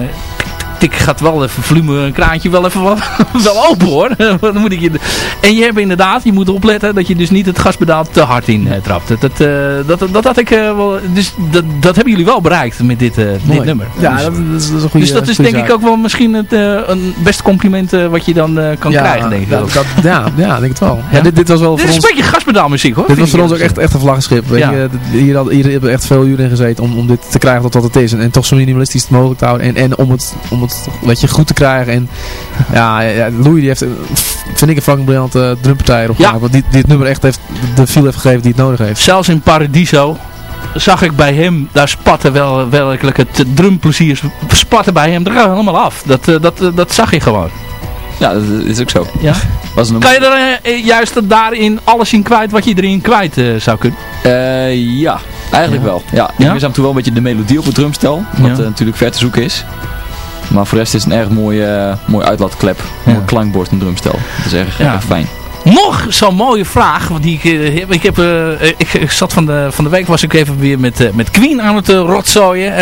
tik gaat wel even volume, een kraantje wel even wat, wel open hoor. dan moet ik je, en je hebt inderdaad, je moet opletten dat je dus niet het gaspedaal te hard in eh, trapt. Dat, dat, eh, dat, dat had ik eh, wel, dus dat, dat hebben jullie wel bereikt met dit, dit nummer. Ja, dus, dat, is, dat is een goede dus dat is denk ik ook wel misschien het een beste compliment wat je dan kan ja, krijgen denk ik. dat, ja, ja, denk het wel. Ja? Ja? dit, dit was wel Dit voor is ons... een beetje gaspedaalmuziek hoor. Dit was voor ons ook echt, echt een vlaggenschip. Ja. hier, had, hier hebben echt veel uren in gezeten om, om dit te krijgen tot wat het is. En, en toch zo minimalistisch mogelijk te houden. En, en om het, om het weet je, goed te krijgen. En ja, ja, Louis die heeft, vind ik een fucking briljante drumpartij erop Ja. gemaakt. Want die, die het nummer echt heeft, de feel heeft gegeven die het nodig heeft. Zelfs in Paradiso zag ik bij hem, daar spatte wel werkelijk het drumplezier spatte bij hem er helemaal af. Dat, eh, dat, eh, dat zag je gewoon. Ja, dat is ook zo. Ja. Was een Kan je er eh, juist daarin alles in kwijt wat je erin kwijt zou kunnen? Eh, ja, eigenlijk Ja. wel. Ja, Ja? ik mis af en toe wel een beetje de melodie op het drumstel. Wat Ja. natuurlijk ver te zoeken is. Maar voor de rest is het een erg mooi, eh mooi uitlaatklep. Mooi klankbord en drumstel. Dat is erg, erg fijn. Nog zo'n mooie vraag die ik eh. Ik, heb eh, ik, ik zat van de, van de week was ik even weer met, met Queen aan het uh, rotzooien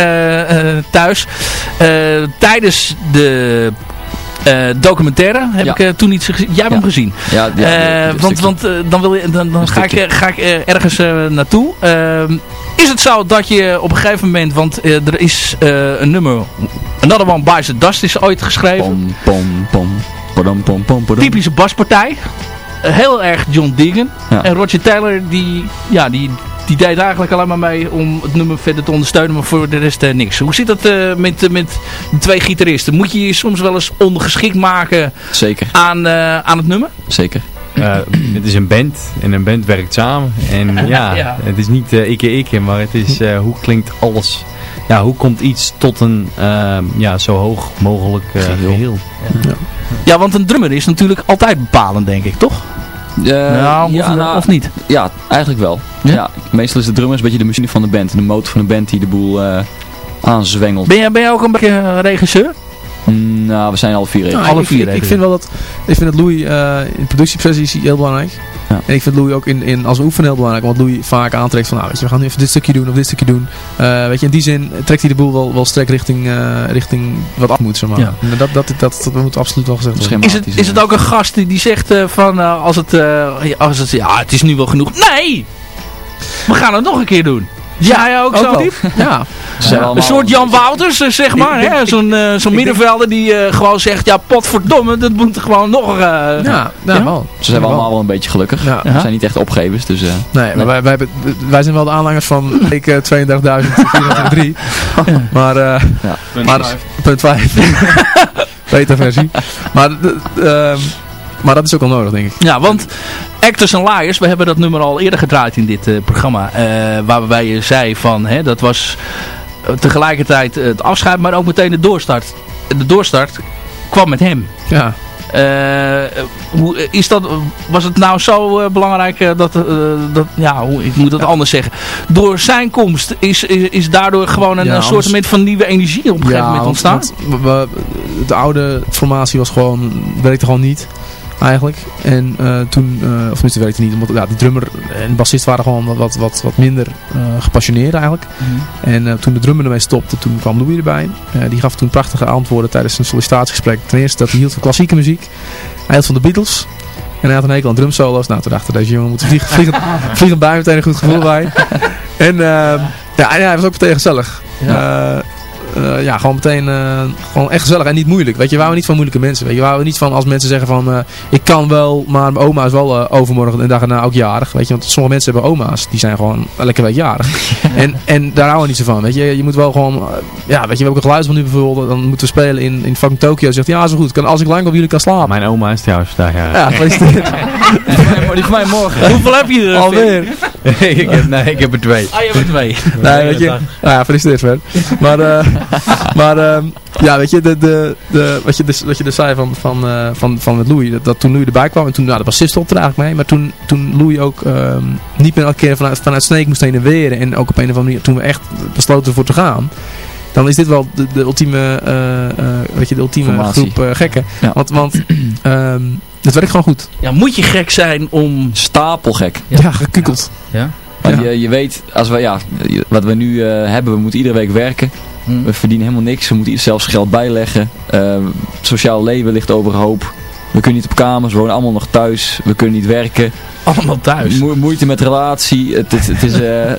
thuis. Tijdens de documentaire heb Ja. ik toen iets gezien. Jij hebt Ja. hem gezien. Ja, ja, want want dan, wil je, dan, dan Een ga ik, ga ik ergens naartoe. Ehm, is het zo dat je op een gegeven moment, want er is een nummer, Another One Bites the Dust is ooit geschreven. Pom, pom, pom. Padam, pom, pom, padam. Typische baspartij. Eh, heel erg John Deegan. Ja. En Roger Taylor, die, ja, die, die deed eigenlijk alleen maar mee om het nummer verder te ondersteunen, maar voor de rest eh, niks. Hoe zit dat eh, met, met de twee gitaristen? Moet je je soms wel eens ondergeschikt maken Zeker, aan, eh, aan het nummer? zeker. Eh, het is een band en een band werkt samen. En ja, Ja. het is niet eh ikke ikke, maar het is eh, hoe klinkt alles. Ja, hoe komt iets tot een eh, ja, zo hoog mogelijk eh, Geheel. geheel. Ja, want een drummer is natuurlijk altijd bepalend, denk ik, toch? Eh, nou, ja, of, nou, of niet? ja, eigenlijk wel. Ja? Ja? meestal is de drummer een beetje de machine van de band. De motor van de band die de boel eh aanzwengelt. Ben jij, ben jij ook een beetje regisseur? Mm, nou, we zijn alle vier. Nou, alle ik, vier ik, vind wel dat, ik vind dat Louis eh, in productieproces is heel belangrijk. Ja. En ik vind Louis ook in, in, als oefenen heel belangrijk. Want Louis vaak aantrekt van, nou weet je, we gaan nu even dit stukje doen of dit stukje doen. Eh, weet je, in die zin trekt hij de boel wel, wel sterk richting, eh, richting wat af moet, zeg maar. Ja. En Dat, dat, dat, dat, moet absoluut wel gezegd worden. Is het, is het ook een gast die, die zegt eh, van eh, als, het, eh, als het ja het is nu wel genoeg. Nee! We gaan het nog een keer doen. Ja, jij ook, ook zo diep? Ja, Een soort Jan Wouters, eh, zeg maar. Ik- ik- hè? Zo'n eh, zo'n middenvelder die eh, gewoon zegt, ja potverdomme, dat moet gewoon nog... eh, ja, ja, Ja? wel. Ze zijn wel. allemaal wel een beetje gelukkig. Ja. Ze zijn niet echt opgevers, dus... eh, Nee, maar wij, wij, hebben- wij zijn wel de aanhangers van week eh, 32.403. Maar, eh Ja. maar punt 5. Beta versie. Maar, ehm, maar dat is ook al nodig, denk ik. Ja, want Actors and Liars, we hebben dat nummer al eerder gedraaid in dit eh, programma. eh, waarbij je zei van, hè, dat was eh, tegelijkertijd het afscheid, maar ook meteen de doorstart. De doorstart kwam met hem. Ja. Hoe, is dat, was het nou zo belangrijk dat, dat, ja, hoe, ik moet het anders zeggen. Door zijn komst is, is, is daardoor gewoon een, Ja, een soort anders- van nieuwe energie op een gegeven moment ontstaan? want we- de oude formatie was gewoon, werkte gewoon niet. Eigenlijk. En eh, toen, eh, of tenminste werkte niet, omdat ja, die drummer en bassist waren gewoon wat, wat, wat, minder eh, gepassioneerd eigenlijk. En eh, toen de drummer ermee stopte, toen kwam Louis erbij. Die gaf toen prachtige antwoorden tijdens een sollicitatiegesprek. Ten eerste dat hij hield van klassieke muziek. Hij hield van de Beatles. En hij had een hekel aan drumsolo's. Nou, toen dachten deze jongen moet vliegen, vliegen, vliegen bij, meteen een goed gevoel bij. En, ja, en hij was ook meteen gezellig. Eh, ja, gewoon meteen eh, gewoon echt gezellig en niet moeilijk. Weet je, we houden niet van moeilijke mensen. Weet je, we houden niet van als mensen zeggen van eh, ik kan wel, maar mijn oma is wel overmorgen en dag erna ook jarig. Weet je, want sommige mensen hebben oma's, die zijn gewoon elke week jarig. en, en daar houden we niet zo van. Weet je, je moet wel gewoon, ja, weet je, we hebben ook een geluidsman nu bijvoorbeeld, dan moeten we spelen in, in fucking Tokio. Zegt ja, zo goed. Kan, als ik lang op jullie kan slapen. Mijn oma is trouwens vandaag, ja. Ja, Die van mij morgen. Hoeveel heb je er? Alweer. ik heb, nee, ik heb er twee. Ah, je hebt er twee. Nee, weet je. Nou ja, gefeliciteerd Sven. Maar, eh, maar ehm, ja, weet je, de, de, de, wat, je dus, wat je dus zei van, van, eh, van, van met Louis, dat, dat toen Louis erbij kwam, en toen, nou, de bassist stond er eigenlijk mee, maar toen, toen Louis ook ehm, niet meer elke keer vanuit, vanuit Sneek moest heen en weer, en ook op een of andere manier, toen we echt besloten voor te gaan, dan is dit wel de, de ultieme, eh, eh, weet je, de ultieme Formatie. groep eh, gekken. Ja. Want, want ehm, het werkt gewoon goed. Ja, moet je gek zijn om... Stapelgek. Ja, gekukeld. Want Ja. je, je weet, als we, ja, wat we nu eh, hebben, we moeten iedere week werken. Hm. We verdienen helemaal niks. We moeten zelfs geld bijleggen. Het sociaal leven ligt overhoop. We kunnen niet op kamers, we wonen allemaal nog thuis. We kunnen niet werken. Allemaal thuis. Mo- moeite met relatie. Het, is- het is eh, een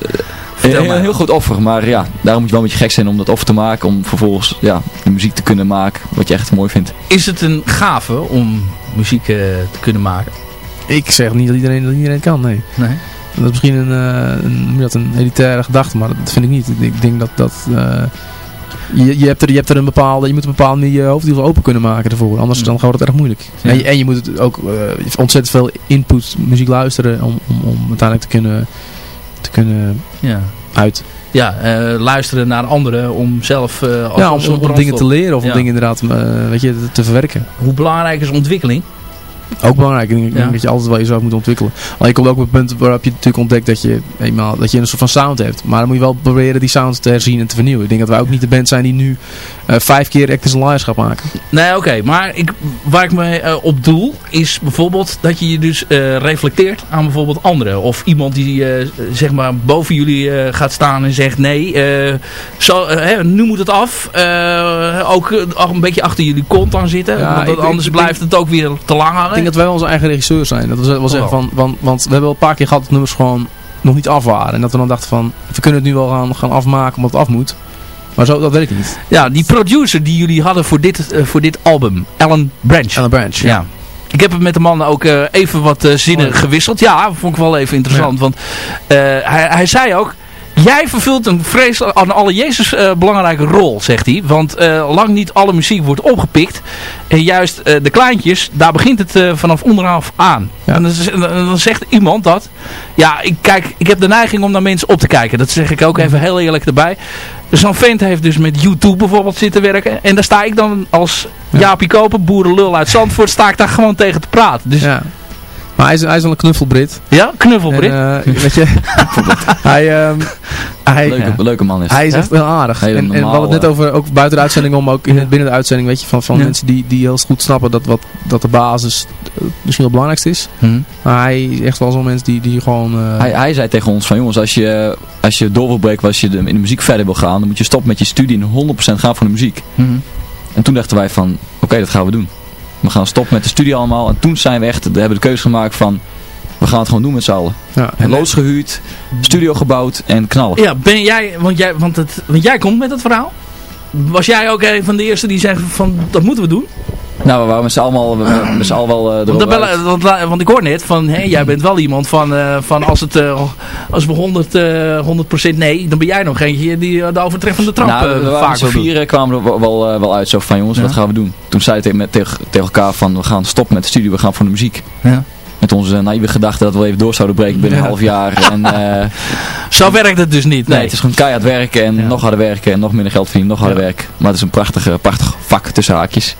Vertel heel, heel groot offer. Maar ja, daarom moet je wel een beetje gek zijn om dat offer te maken. Om vervolgens ja, de muziek te kunnen maken wat je echt mooi vindt. Is het een gave om muziek eh, te kunnen maken? Ik zeg niet dat iedereen, dat iedereen het kan, nee. Nee. Dat is misschien een, eh, een, een elitaire gedachte, maar dat vind ik niet. Ik, ik denk dat, dat eh, je, je, hebt er, je hebt er een bepaalde, je moet een bepaalde manier je ieder geval open kunnen maken ervoor. Anders dan gaat het erg moeilijk. Ja. En, je, en je moet het ook eh, ontzettend veel input muziek luisteren om, om, om uiteindelijk te kunnen, te kunnen Ja. uit. Ja, eh, luisteren naar anderen om zelf... eh, als- Ja, om, om, om dingen te leren of om dingen inderdaad eh, weet je, te, te verwerken. Hoe belangrijk is ontwikkeling? Ook belangrijk. Ik denk Ja. dat je altijd wel jezelf moet ontwikkelen. Maar je komt ook op het punt waarop je natuurlijk ontdekt dat je, eenmaal, dat je een soort van sound hebt. Maar dan moet je wel proberen die sound te herzien en te vernieuwen. Ik denk dat wij ook niet de band zijn die nu eh, vijf keer Actors Live gaat maken. Nee, oké. maar ik, waar ik me eh, op doel is bijvoorbeeld dat je je dus eh, reflecteert aan bijvoorbeeld anderen. Of iemand die zeg maar boven jullie gaat staan en zegt nee, zo, nu moet het af. Ook een beetje achter jullie kont aan zitten. Ja, want anders blijft het ook weer te lang hangen. Ik denk dat wij wel onze eigen regisseur zijn. Dat wil zeggen Oh. van, want, want we hebben wel een paar keer gehad dat nummers gewoon nog niet af waren. En dat we dan dachten van, we kunnen het nu wel gaan, gaan afmaken omdat het af moet. Maar zo, dat werkt niet. Ja, die producer die jullie hadden voor dit, eh, voor dit album, Alan Branch. Alan Branch, Ja. Ik heb het met de man ook eh, even wat eh, zinnen gewisseld. Ja, vond ik wel even interessant. Want hij, hij zei ook... Jij vervult een vreselijk, aan alle Jezus eh, belangrijke rol, zegt hij. Want eh, lang niet alle muziek wordt opgepikt. En juist eh, de kleintjes, daar begint het vanaf onderaf aan. Ja. En dan, zegt iemand dat. Ja, ik, kijk, ik heb de neiging om naar mensen op te kijken. Dat zeg ik ook even heel eerlijk erbij. Dus Zo'n vent heeft dus met YouTube bijvoorbeeld zitten werken. En daar sta ik dan als Ja. Jaapie Koper, boerenlul uit Zandvoort, sta ik daar gewoon tegen te praten. Dus Ja. Maar hij is, hij is wel een knuffelbrit. knuffelbrit. En, eh, weet je, hij, ehm, hij, Leuke, Ja. leuke man is. Hij is Ja? echt wel aardig. Hele En, en we hadden het net over, ook buiten de uitzending om, ook in het, binnen de uitzending, weet je, van, van Ja. mensen die, die heel goed snappen dat, wat, dat de basis eh, misschien wel het belangrijkste is. Hm. Maar hij is echt wel zo'n mens die, die gewoon... eh, Hij, hij zei tegen ons van jongens, als je, als je door wil breken, als je de, in de muziek verder wil gaan, dan moet je stoppen met je studie en 100% gaan voor de muziek. Hm. En toen dachten wij van, oké, dat gaan we doen. We gaan stoppen met de studie allemaal. En toen zijn we echt, we hebben de keuze gemaakt van, we gaan het gewoon doen met z'n allen. ja, En loods gehuurd, studio gebouwd en knallen. Ja, ben jij, want jij, want, het, want jij komt met het verhaal. Was jij ook een van de eerste die zei van, dat moeten we doen? Nou, we waren met z'n allemaal, met allen wel eh Want, bellen- ik hoor net van, hé, jij bent wel iemand van, eh, van als, het, eh, als we 100, eh 100% nee, dan ben jij nog eentje die de overtreffende trap nou, we waren vaak met doen. vieren kwamen er wel, wel, uit zo van jongens, Ja. wat gaan we doen? Toen we tegen, met- tegen, tegen elkaar van we gaan stoppen met de studie, we gaan voor de muziek. Ja. Met onze naïeve gedachte dat we even door zouden breken binnen Ja. een half jaar. En, Zo werkt het dus niet. nee. Nee, het is gewoon keihard werken en Ja. nog harder werken en nog minder geld verdienen, nog harder Ja. werken. Maar het is een prachtige, prachtig vak tussen haakjes.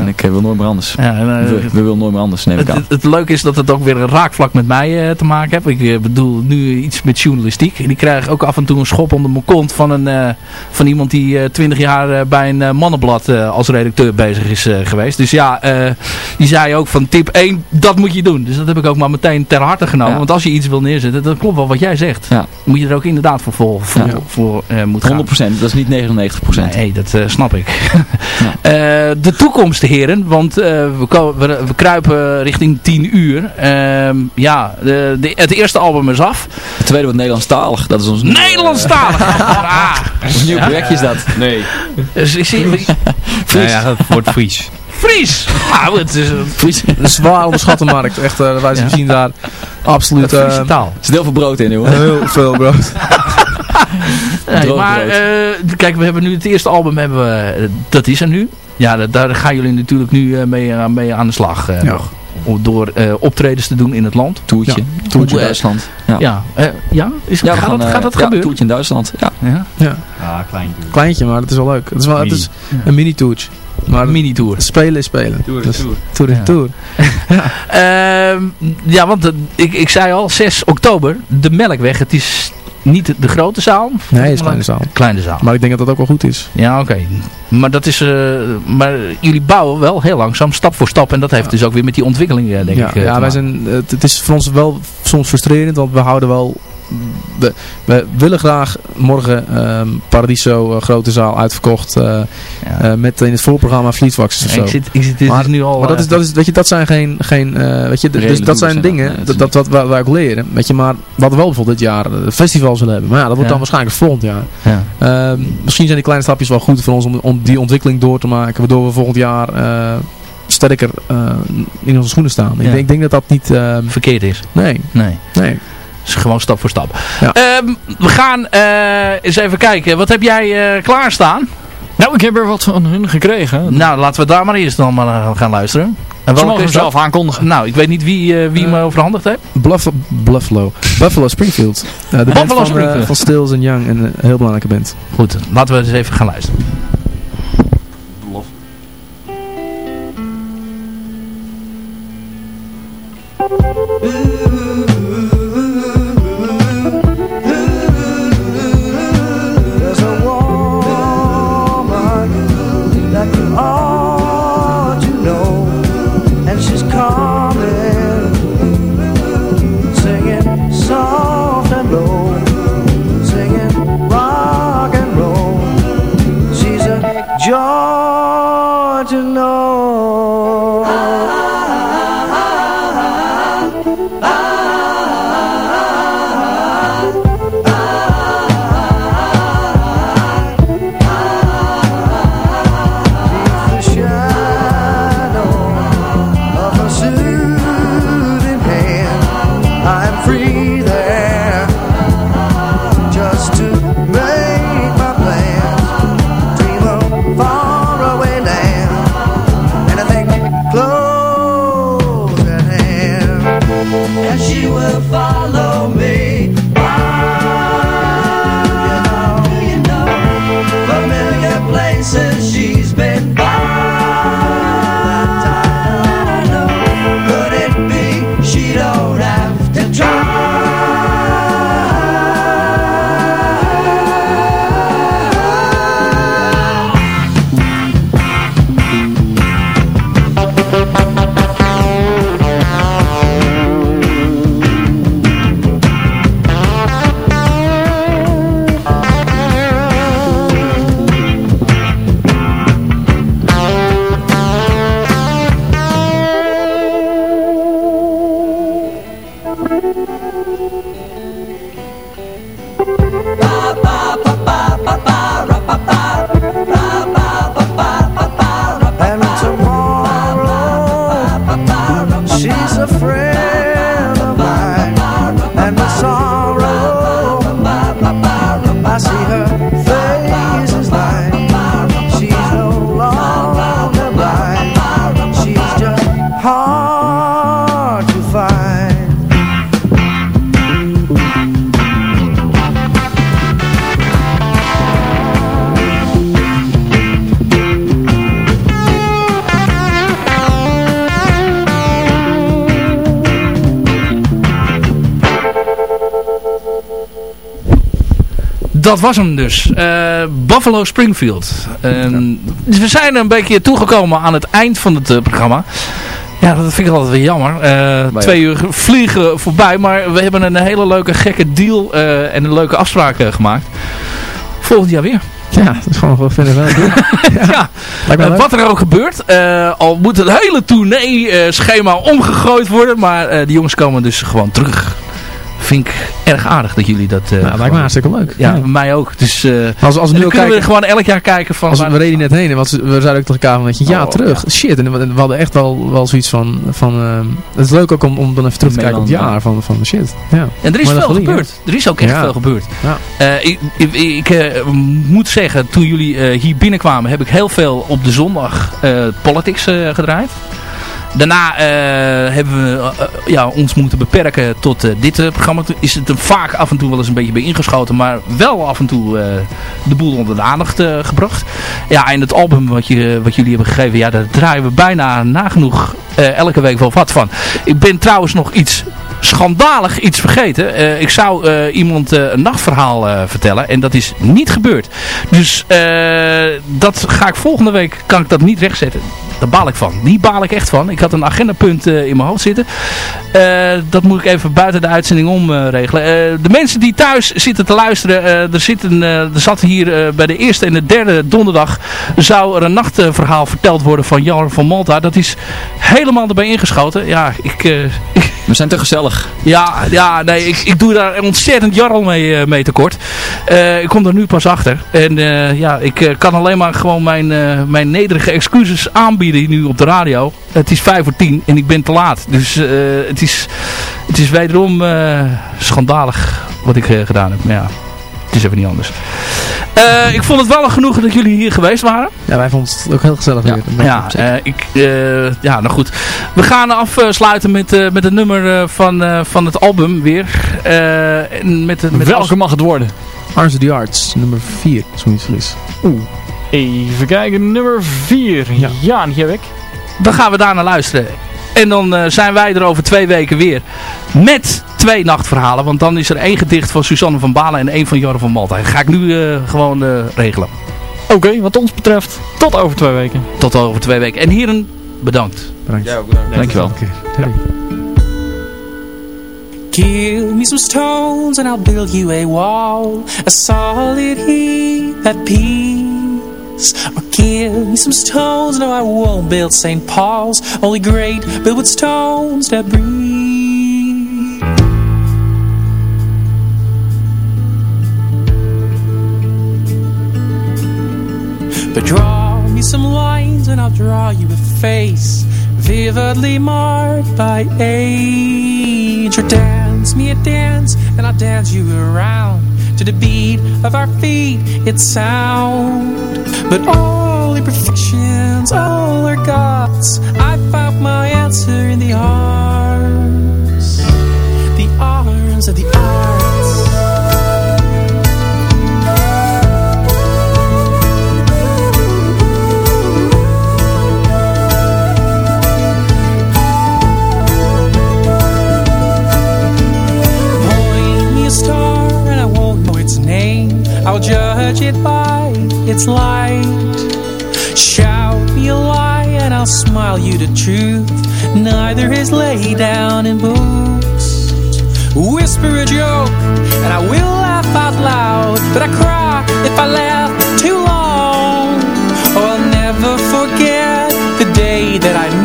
En ik eh, wil nooit meer anders. Ja, en, we, we willen nooit meer anders, neem ik Het, aan. het, het leuke is dat het ook weer een raakvlak met mij eh, te maken heeft. Ik eh, bedoel nu iets met journalistiek. En ik krijg ook af en toe een schop onder mijn kont van, een, van iemand die twintig jaar bij een mannenblad als redacteur bezig is geweest. Dus ja, die zei ook van tip 1, dat moet je doen. Dus dat heb ik ook maar meteen ter harte genomen. Ja. Want als je iets wil neerzetten, dat klopt wel wat jij zegt. Ja. Moet je er ook inderdaad voor, voor, voor, Ja. voor moeten gaan. 100%, dat is niet 99%. Nee, dat snap ik. De toekomst, heren. Want eh, we, we, we kruipen richting 10 uur. Ehm, ja, de, de, het eerste album is af. Het tweede wordt Nederlandstalig. Dat is ons Nederlandstalig! ah, nieuw projectje is dat. Nee. dus ik zie- Nou ja, dat wordt Fries. Fries! Nou, het is een Fries. Een zwaar onderschatte markt. Echt, eh, wij Ja. zien daar absoluut Friese eh, taal. Er zit heel veel brood in, jongen. heel veel brood. Nee, maar eh, kijk, we hebben nu het eerste album, hebben we, eh, dat is er nu. Ja, dat- daar gaan jullie natuurlijk nu eh, mee, eh, mee aan de slag eh, Ja. nog. Om- Door eh, optredens te doen in het land. Toertje. Ja, Toertje eh, Duitsland. Ja. Ja, eh, ja? Is, Ja, gaat, gaan, dat, eh, gaat dat gebeuren? toertje in Duitsland. Ja. Ja. Ja, Ja, klein duur. kleintje, maar het is wel leuk. Het is, wel, het is Ja. een mini-tourtje. Maar mini-tour. spelen is spelen. Tour, Dus- tour. Tour is Ja. tour. Ehm, ja, want eh, ik, ik zei al, 6 oktober, de Melkweg. Het is niet de, de grote zaal. Nee, het is kleine zaal. Kleine zaal. Maar ik denk dat dat ook wel goed is. Ja, oké. Maar dat is, eh, maar jullie bouwen wel heel langzaam, stap voor stap. En dat heeft dus ook weer met die ontwikkeling, eh, denk ja, ik. ja wij zijn, het, het is voor ons wel soms frustrerend, want we houden wel... We, we willen graag morgen ehm, Paradiso, eh, grote zaal, uitverkocht. eh, Ja. eh, met in het voorprogramma Fleetwax of zo. ik zit, ik zit, dit Maar- is nu al... Maar dat, is, dat, is, weet je, dat zijn geen, geen weet je, dus dat zijn dingen, dat, wat wij ook leren. Weet je, maar wat we wel bijvoorbeeld dit jaar, een festival zullen hebben. Maar ja, dat wordt dan waarschijnlijk volgend jaar. ja. Ehm, misschien zijn die kleine stapjes wel goed voor ons om, om die ontwikkeling door te maken. Waardoor we volgend jaar sterker in onze schoenen staan. Ik, denk, ik denk dat dat niet... ehm, verkeerd is. nee, Nee. nee. Is gewoon stap voor stap. Ja. Ehm, we gaan eh, eens even kijken. Wat heb jij eh, klaarstaan? Nou, ik heb er wat van hun gekregen. Nou, laten we daar maar eerst dan maar naar gaan luisteren. En Ze mogen zelf aankondigen. Nou, ik weet niet wie, eh, wie Eh, me overhandigd heeft. Buff Buffalo. Buffalo Springfield. Eh, de band Buffalo van, eh, Springfield. van Stills and Young. Een eh, heel belangrijke band. Goed, laten we eens even gaan luisteren. There's Dat was hem dus. Eh, Buffalo Springfield. En dus we zijn een beetje toegekomen aan het eind van het eh, programma. Ja, dat vind ik altijd weer jammer. Eh, twee uur vliegen voorbij. Maar we hebben een hele leuke gekke deal eh, en een leuke afspraak gemaakt. Volgend jaar weer. Ja, dat is gewoon, wel een doel. Ja, leuk. wat er ook gebeurt. eh, al moet het hele tournee-schema omgegooid worden. Maar eh, die jongens komen dus gewoon terug. Vind ik erg aardig dat jullie dat... Uh, nou, lijkt me hartstikke leuk. Ja, mij ook. Dus uh, als, als we nu kunnen we gewoon elk jaar kijken van... Als we, we reden net heen en we zeiden ook tegen elkaar van, je, ja, oh, terug. Ja. Shit. En we, hadden echt wel, wel zoiets van... van uh, het is leuk ook om, om dan even terug te kijken op het jaar van, van shit. Ja. En er is veel gebeurd. Er is ook echt veel gebeurd. Ja. ik, ik, ik moet zeggen, toen jullie hier binnenkwamen heb ik heel veel op de zondag politics gedraaid. Daarna uh, hebben we uh, ja, ons moeten beperken tot dit programma. Is het er vaak af en toe wel eens een beetje bij ingeschoten. Maar wel af en toe de boel onder de aandacht gebracht. Ja, en het album wat, je, wat jullie hebben gegeven. Ja, daar draaien we bijna nagenoeg elke week wel wat van. Ik ben trouwens nog iets schandalig iets vergeten. Ik zou iemand een nachtverhaal vertellen. En dat is niet gebeurd. Dus dat ga ik volgende week, kan ik dat niet rechtzetten. Daar baal ik van. Die baal ik echt van. Ik had een agendapunt uh, in mijn hoofd zitten. Uh, dat moet ik even buiten de uitzending om uh, regelen. de mensen die thuis zitten te luisteren. er, zitten, er zat hier bij de eerste en de derde donderdag. Zou er een nachtverhaal verteld worden van Jan van Malta. Dat is helemaal erbij ingeschoten. Ja, ik... we zijn te gezellig. Ja, ja nee, ik, ik doe daar ontzettend jarl mee, mee tekort. ik kom er nu pas achter. En ja, ik kan alleen maar gewoon mijn, mijn nederige excuses aanbieden nu op de radio. Het is vijf voor tien en ik ben te laat. Dus uh, het, is, het is wederom uh, schandalig wat ik uh, gedaan heb. Maar ja, het is even niet anders. ik vond het wel genoeg dat jullie hier geweest waren. Ja, wij vonden het ook heel gezellig. Ja, ja, ik, ja nou goed. We gaan afsluiten met, met een nummer van, van het album weer. met, met Welke mag het worden? Arms of the Arts, nummer 4, als ik niet vergis. Oeh. Even kijken, nummer 4. Ja, ja die heb ik. Dan gaan we daar naar luisteren. En dan uh, zijn wij er over twee weken weer. Met twee nachtverhalen. Want dan is er één gedicht van Suzanne van Balen en één van Jorre van Malta. Dat ga ik nu uh, gewoon uh, regelen. Oké, okay, wat ons betreft. Tot over twee weken. Tot over twee weken. En hierin bedankt. Bedankt. Ja, bedankt. Dankjewel. Give me some stones and I'll build you a wall. A solid heap at peace. Or give me some stones, no I won't build St. Paul's Only great build with stones that breathe But draw me some lines and I'll draw you a face Vividly marked by age Or dance me a dance and I'll dance you around to the beat of our feet, it sound. But all imperfections, all our gods, I found my answer in the arms, the arms of the arts. Star, and I won't know its name. I'll judge it by its light. Shout me a lie and I'll smile you the truth. Neither is laid down in books. Whisper a joke and I will laugh out loud. But I cry if I laugh too long. Oh, I'll never forget the day that I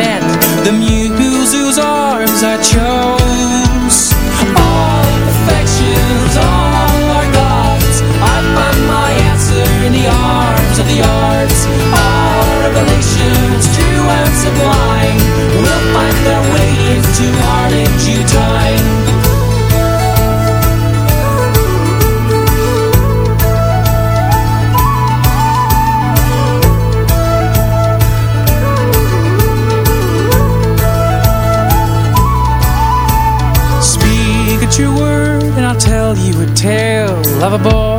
and sublime, will find their way into art in due time. Speak at your word, and I'll tell you a tale of a boy